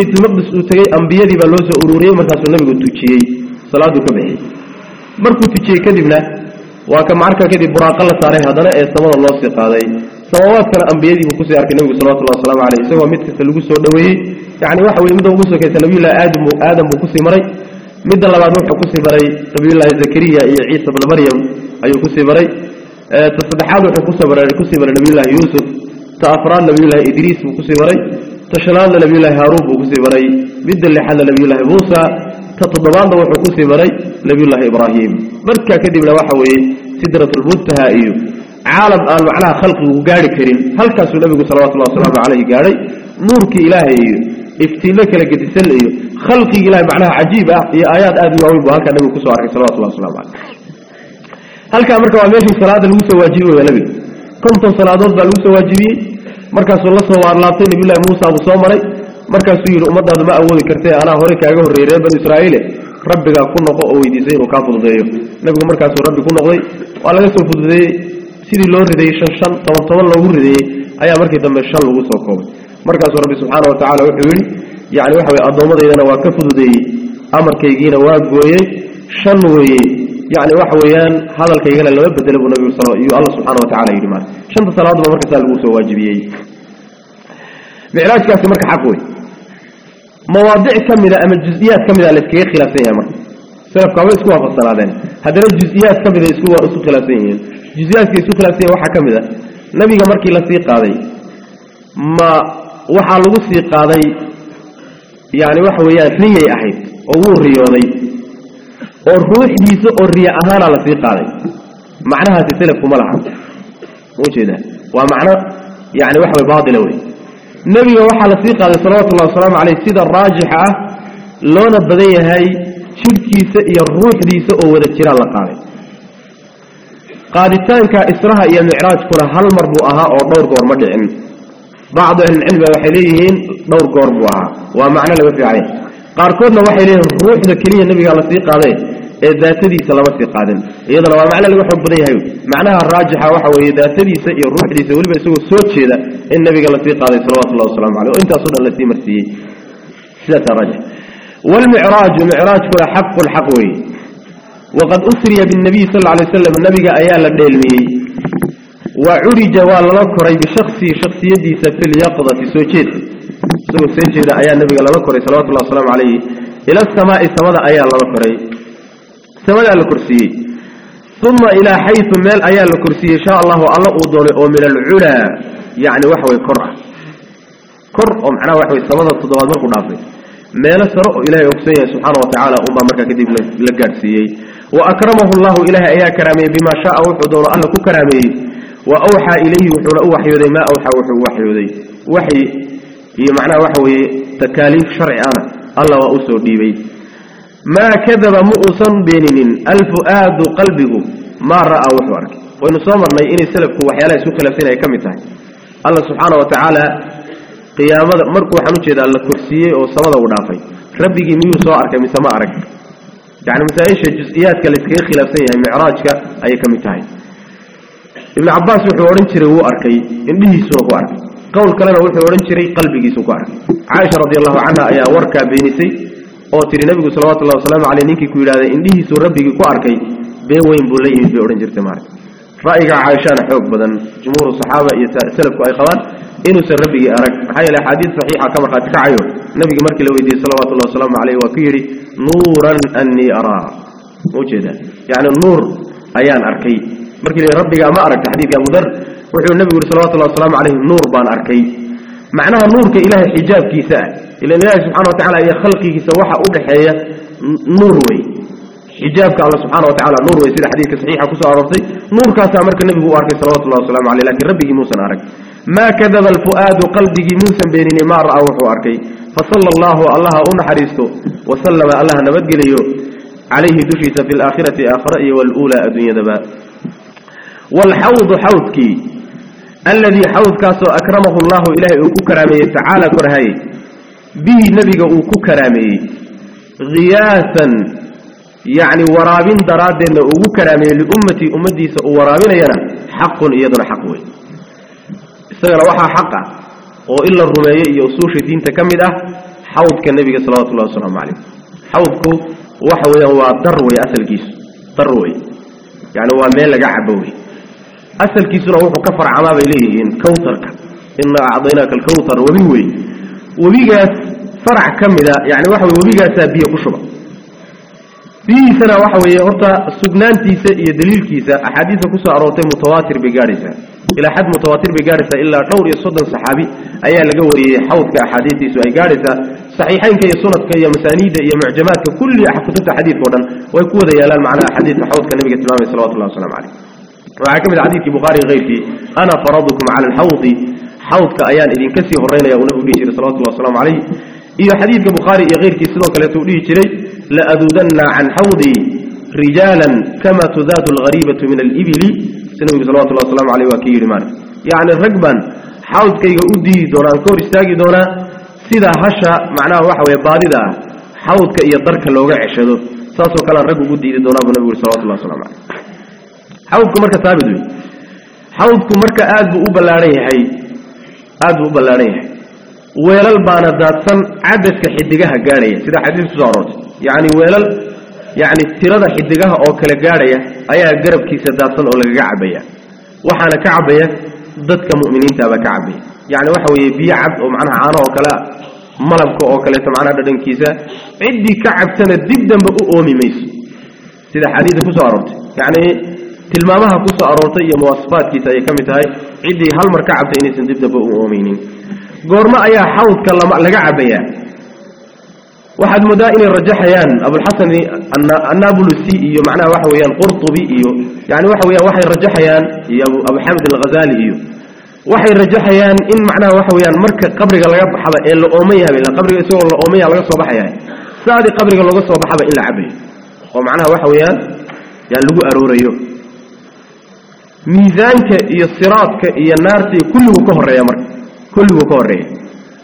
tegey ambiyadii baa loo soo ururiyey markaasuu nabigu tujiyey salaaduu ka bixiyey markuu tujiyey kadibna waa ka marka kadib buraaqa la saaray haddana صلوات كان أنبيائه بقصي أركان النبي صلى الله وسلم. عليه سوى مدة سلوكه دوي. يعني واحد ويمد بقصي كي النبي لا آدم آدم بقصي مري. مدة لما نروح بقصي مري. النبي لا زكريا إيه، عيسى بن مريم أيوه أي بقصي مري. آه، تصدحان بقصي مري بقصي مري. النبي لا يوسف تأفران النبي لا إدريس بقصي مري. تشلان النبي لا هاروب بقصي مري. مدة اللي حل النبي لا موسى؟ تطبلان دو بقصي مري. النبي لا إبراهيم. مركا كذي بلا واحد ويه سدرة البنت هائيو إيه. Caalam aan macnaha khalqigu gaari karin halkaasuu nabigu salawatullahi wasalaamu caleyhi gaadhay nuurkii ilaahay iyo iftiinno kala gedisan iyo khalqigi ilahay macnaha cajiib ah iyo aayaad aad u waaweyn buu halkaa nabigu kusoo arkay salawatullahi waslamu caleyh halkaa marka waa meeshii salaada lagu soo waajibiyey nabiga konton salaadood baa lagu soo waajibiyey markaasuu la soo waarlaabtay nabiyullahi muusa buu soo maray markaasuu yidhi ummadaadu ma awoodi kartee anaa horey kaaga horreeyey reer banu israa'iile rabbigaa ku noqo oo weydiisay inuu kaa fududeeyo nebigu markaasuu rabbi ku noqday sidii loo rideeyey shan shan toban toban loogu rideeyey ayaa markii dambe shan lagu soo koobay markaasuu rabbi subxaana wa tacala wuxuu yidhi yacni waxa weye addoomadaydana waa ka fududeeyey amarkaygiina waa gooyey shan weeye yacni waxa weeyaan hadalkaygana lama bedelo buu nabigu iyuu alla subxana wa tacala yidhi maarka shanta salaadoba markaasaa lagu soo waajibiyey micraajkaasi marka xaq wey mawaadic ka mida ama jus-iyaad ka mida layskaga khilaafsan yahay marka salafka waba isku waafaqsanaadeen haddana jus-iyaad ka mida isku isku khilaafsan yihiin markii la sii qaaday ma waxaa lagu sii qaaday yacni waxa weeyaan riyay ahayd oo wuu riyooday oo ruuxdiisa oo riya ahaanaa la sii qaaday macnahaasi selafkuma laha ujeeda waa macno yani waxa way baatila wey nebiga waxaa la sii qaaday salawatullahi wasalaamu caleyh sida raajixa ah loona badan yahay jidhkiisa iyo ruuxdiisa oo wada jiraan la qaaday قادتانك إسرها إيا معراج كنا هل مربو أها أو دور قور مدعن بعض أهل العلم وحليهين دور قور بوها ومعنى لبفعين قاركونا وحليهين روح ذكرية النبي الله سيقى ذي إذا تدي سلامة سيقى ذي إيضا لو معنى لبحب ذي هاي معناها الراجحة وحو إذا تدي سئي الروح ذي سيقى ذي سيقى ذي النبي الله سيقى ذي صلى الله وسلم عليه وإنت صدى الله سيمر سيه سيطة راجح. والمعراج معراج كل حق الحقوي. وقد أسري بالنبي صلى الله عليه وسلم. النبي أيال الدلمي وعرج والنكري بشخصي شخصي يدي في اليقظة سوشيت سو سيشيد أيال النبي الأنكري صلى الله وسلم عليه. إلى السماء السماء أيال الأنكري السماء الكرسي. ثم إلى حيث مال أيال الكرسي. شاء الله الله أضل من العلا. يعني وحوي كره كر أم وحوي السماء الصدوات مرقو نافي ما لا سرق إلهي أكسيه سبحانه وتعالى. أمه مكا كذب لقارسية. وأكرمه الله إله إياه كرامي بما شاء وحضر أنه كرامي. وأوحى إليه وحضر أوحي وذي ما أوحى وحضر وحي وذي وحي هي معنى وحوي تكاليف شرعي أنا. الله وأسر دي بي ما كذب مؤسا بينين ألف آد قلبه. ما رأى وحوارك وإن صامرنا إني سلبك وحي على سوخ لفتنا يكمتها الله سبحانه وتعالى قيامة مركو حنوشي ذا الله كرسيه وصمد ونافي ربك ميو صارك من سماء ركب يعني متأيشة جزئيات كالسكي خلافسين يعني معراجك أي كمتاين ابن عباس وحي ورنشري هو أركي إنه يسوه أركي. قول كلنا وحي ورنشري قلبك يسوه أركي. عائشة رضي الله عنها أيها وركة بينسي أوتري نبيك صلوات الله وسلامه عليه نينك كويلة إنه يسوه ربك يكو أركي. بيوين بوليه في ورنشري تمارك. رأيك عائشة نحوك بدن جمهور الصحابة يسلبك أي خوان إنه سر ربك أرك حيالي حديث صحيحة كما خاتك عيون نبيك مركي لويدي صلوات الله وسلامه عليه وكيري نورا أني أرى. موجدا يعني النور أيان أركي. مركي ربك ما أرى. تحديث يا مدر وحيو النبي صلى الله وسلم عليه النور بان أركي. معناها النور كإله حجاب كيساء إلا إله سبحانه وتعالى هي خلقه سواحة أوكي نور وي. حجابك الله سبحانه وتعالى نور وي. سيد حديثك صحيحة كسا أرصي نور كاسا أمرك النبي هو أركي صلى الله وسلم عليه. لكن ربك موسى أرك ما كذب الفؤاد قلبك موسى بيني ما رأى وحو أركي. Fasala allahu allaha u naxariisto wasalama allaha nabadgeliyo calayhi dushiisa fi laakhirati aakhira iyo waluulaa adduunyadaba. Waalxawdu xawdkii alladii xawdkaasoo akramahu llahu ilaahay uu ku karaameeyey tacaala korhaye bihi nebiga uu ku karaameeyey khiyaasan yacni waraabin daraaddeedna ugu karaameeyey liummatii ummaddiisa uu waraabinayana xaqun iyaduna xaq wey isagana waxaa xaq ah oo in la iyo usuusha diinta ka mid ah xawdka nebiga salawatullahi wasalaamu calayh xawdku waxa weeyaan waa dar wey asalkiisu yacni waa meel laga cabo wey asalkiisuna wuxuu ka farcamaa bay leeyihiin kawtarka inaa acdaynaaka alkawtar webi wey webigaas farac ka mida yani waxa wey webigaasaa biyo ku shuba biyihiisana waxa weeye horta sugnaantiisa iyo daliilkiisa axaadiista kusoo aroortay mutawaatir bay gaadhaysaa إلى حد متواتر بجارسة إلا دور يصدر الصحابي. أي لجوري حوض كحديث سوي جارسة. صحيحين كي سنة كي مسانيد يا معجمات كل حكتبت حديث ودن. ويكون ذي لال معنى حديث حوض كنبي تمام صلى الله وسلم عليه. وعكمل حديث بخاري غيثي. أنا فرضكم على الحوض. حوض كأيان إذا كسي هرينا يا ونبي صلى الله عليه وسلم عليه. إلى حديث بخاري غير كي سنة لا تؤدي شري لأذودن عن حوضي رجالا كما تذاد الغريبة من الإبل. Si nabigu salawatullahi waslamu aleyh waa kii yidhi maana yacni rag baan xawdkayga u diidi doonaa aan ka hor istaagi doonaa sida hasha macnaha waxa weye baadida ah xawdka iyo darka looga ceshado. Saasoo kalean rag ugu diidi doonaa buu nabigu yuri salawatullahi waslamu caleyh xawdku marka saabit wey xawdku marka aad buu u ballaadhan yahay aad buu u ballaadhan yahay. Weelal baana daadsan cadadka xidigaha gaadhaya sida xadiis ku soo aroortay. Yacni weelal yacni tirada xidigaha oo kale gaadhaya ayaa garabkiisa daadsan oo lagaga cabaya. Waxaana ka cabaya dadka mu'miniintaabaa ka cabaya. Yacni waxa weeye biyo cad oo macnaha caano oo kale ah malabka oo kaleeto macnaha dhadhankiisa ciddii ka cabtana dib dambe u oomi mayso. Sida xadiida ku soo aroortay. Yacni tilmaamaha ku soo aroortay iyo muwaasafaadkiisa ayay ka mid tahay ciddii hal mar ka cabtay inaysan dib dambe u oomeynin. Goormo ayaa xawdka laga cabayaa واحد مدائن رجحيان أبو الحسن أن النابلسي إيو معناه وحويان قرطبي إيو. يعني وحويا وحي رجحيان أبو أبو حامد الغزالي إيو. وحي رجحيان إن معناه وحويان مرك قبر قال يا بحبا إلا إيه، أوميها بلا. قبر يسوع إيه، الله أوميها لا يسوع بحياة. سادي قبر قال يسوع بحبا إلا عبي. ومعناه وحويان يعني لقو أرور إيو ميزانك إيو الصراطك إيو النارتي كله كهر يا مرك كله كهر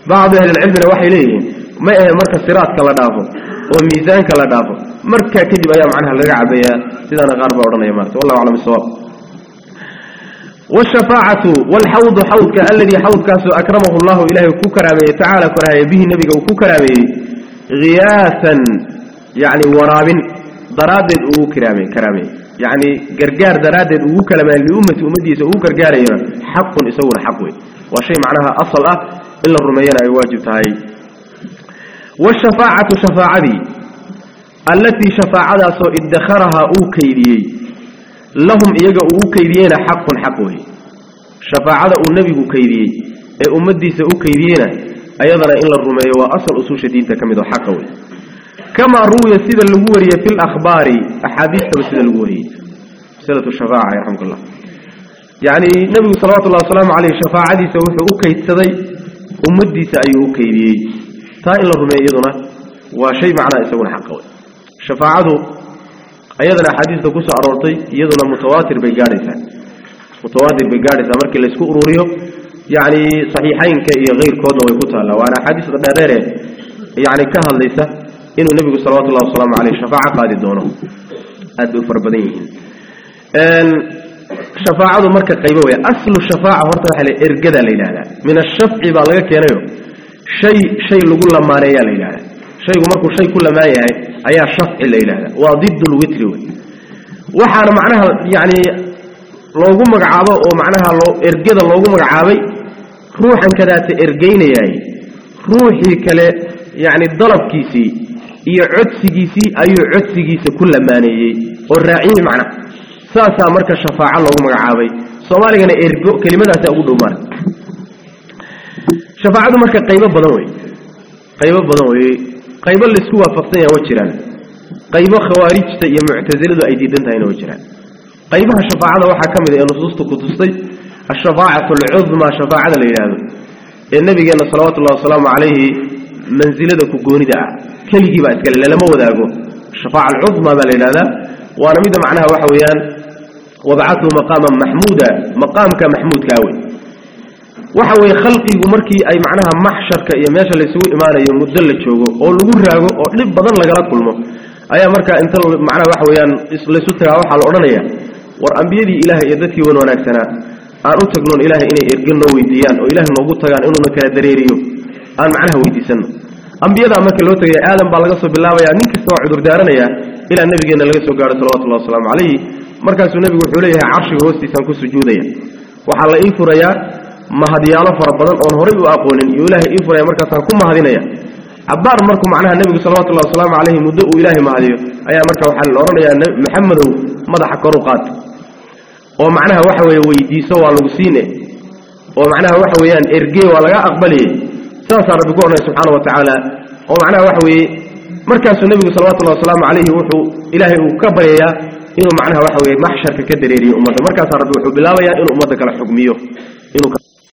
بعض أهل العلم وحي ليهين ما إيه، هي مركة سرات كلا دافو. وميزان كلا دافو. مركة كذب أيام عنها لرعب يا سيدنا غرب أورنا يا مرت والله أعلم الصواب. والشفاعة والحوض حوض كالذي حوض كاسو أكرمه الله إله كوكرامي تعالى كره به النبي كوكرامي غياثا يعني وراب ضراد كرامي كرامي. يعني قرقار ضراد وكلما لأمة أمتي سوء قرقار حق يصور حقه وشيء معناها أصل إلا الرميان أي واجب تعيي والشفاعة شفاعتي. التي شفاعة سو ادخرها أو كيديي. لهم إيجا أو كيديينا حق حقه. شفاعة أو نبيه كيديي. أي امديس أو كيديينا أيضا إلا الرمي وأصل اصوش دين تكمد حقه. كما روي سيد الهوري في الأخبار أحاديث سيد الهوري سيدة الشفاعة يرحمك الله. يعني نبي صلى الله عليه وسلم عليه شفاعتي أو كيد سدي امديس أو كيديي. سائل الرميدنا وشيء معنا يسون حقه. الشفاعة أيضا الحديث تقص عرورتي يدنا متواتر بالجارسة متواتر بالجارسة أمرك اللي سكو أروريه يعني صحيحين كي غير كود ويكتها لو أنا حديث غير يعني كهل ليس. إنه النبي صلى الله وسلم عليه شفاعة قادي دونه. أدو فربنين شفاعة مركة قيبوية. أصل الشفاعة هرتها حالي إرقدة ليلة من الشفع بألغة كينيو شيء شيء لقول ما ريا ليلها شيء ومركو شيء كل ما يعي أيا شق ليلها وضد الوتر وحنا معناها يعني لو جم جعابة ومعناها لو إرجيد لو جم جعابي روح كذا إرجين يعي روحي كلا يعني الضرب كيسي أي عدس كيسي أي عدس كيسي كل ما نيجي. والرائع معنا ساسا مركز شفاعة الله جم جعابي سوالفنا إرجو كلمة ذات أقوله شفاعه مركا قيبة بدن قيبة بدن قيبة اللي سوى فصيا وجيران. قيبة خوارج تا معتزلة اي ديدنت اينو جيران قيبة شفاعه وها كامل اي نصوصت قدست الشفاعة العظمى شفاعة الاله النبي جل صلوات الله وسلامه عليه منزلته كو غونيدا كلغي با اسكل لما وداغو الشفاعة العظمى بالاله وأنا ميد معناها وحويان وبعثه مقاما محمودا. مقام كمحمود كاوي. Waxa weeye khalqigu markii ay macnaha maxsharka iyo meesha laysugu imaanayo muddo la joogo oo lagu raago oo dhib badan lagala kulmo ayaa markaa inta macnaha waxa weeyaan laysu tagaa waxaa la odhanaya war ambiyadii ilaah iyo dadkii wan wanaagsanaa aan u tagnoon ilaahay inay erge noo weydiiyaan oo ilaah noogu tagaan inuuna kala dareeriyo aan macnaha weydiisanno. Ambiyadaa marka loo tagaya aadan baa laga soo bilaabaya nin kasta waa cudur daaranaya ilaa nabigeenna laga soo gaaro salawatullahi wasalaamu calayhi. Markaasuu nebigu wuxuu leeyahay carshiga hoostiisaan ku sujuudaya. Waxaa la ii furayaa mahadyaalo fara badan oon horay u aqoonin iyo ilaahay ii furaya markaasaan ku mahadinaya cabaar markuu macnaha nebigu salawatullahi wasalaamu calayhi muddo uu ilaahay mahadiyo ayaa marka waxaa la odhanayaa maxamedow madaxa koru qaad oo macnaha waxa weeye weydiiso waa lagu siine oo macnaha waxa weeyaan ergee waa laga aqbaliyey saasaa rabbi ku odhanaya subxaana wa tacaala oo macnaha waxa weeye markaasuu nebigu salawatullahi wasalaamu calayhi wuxuu ilaahay uu ka baryayaa inuu macnaha waxa weye maxsharka ka dareeriyo ummadda markaasaa rabbi wuxuu bilaabayaa inuu ummadda kala xugmiyo inuu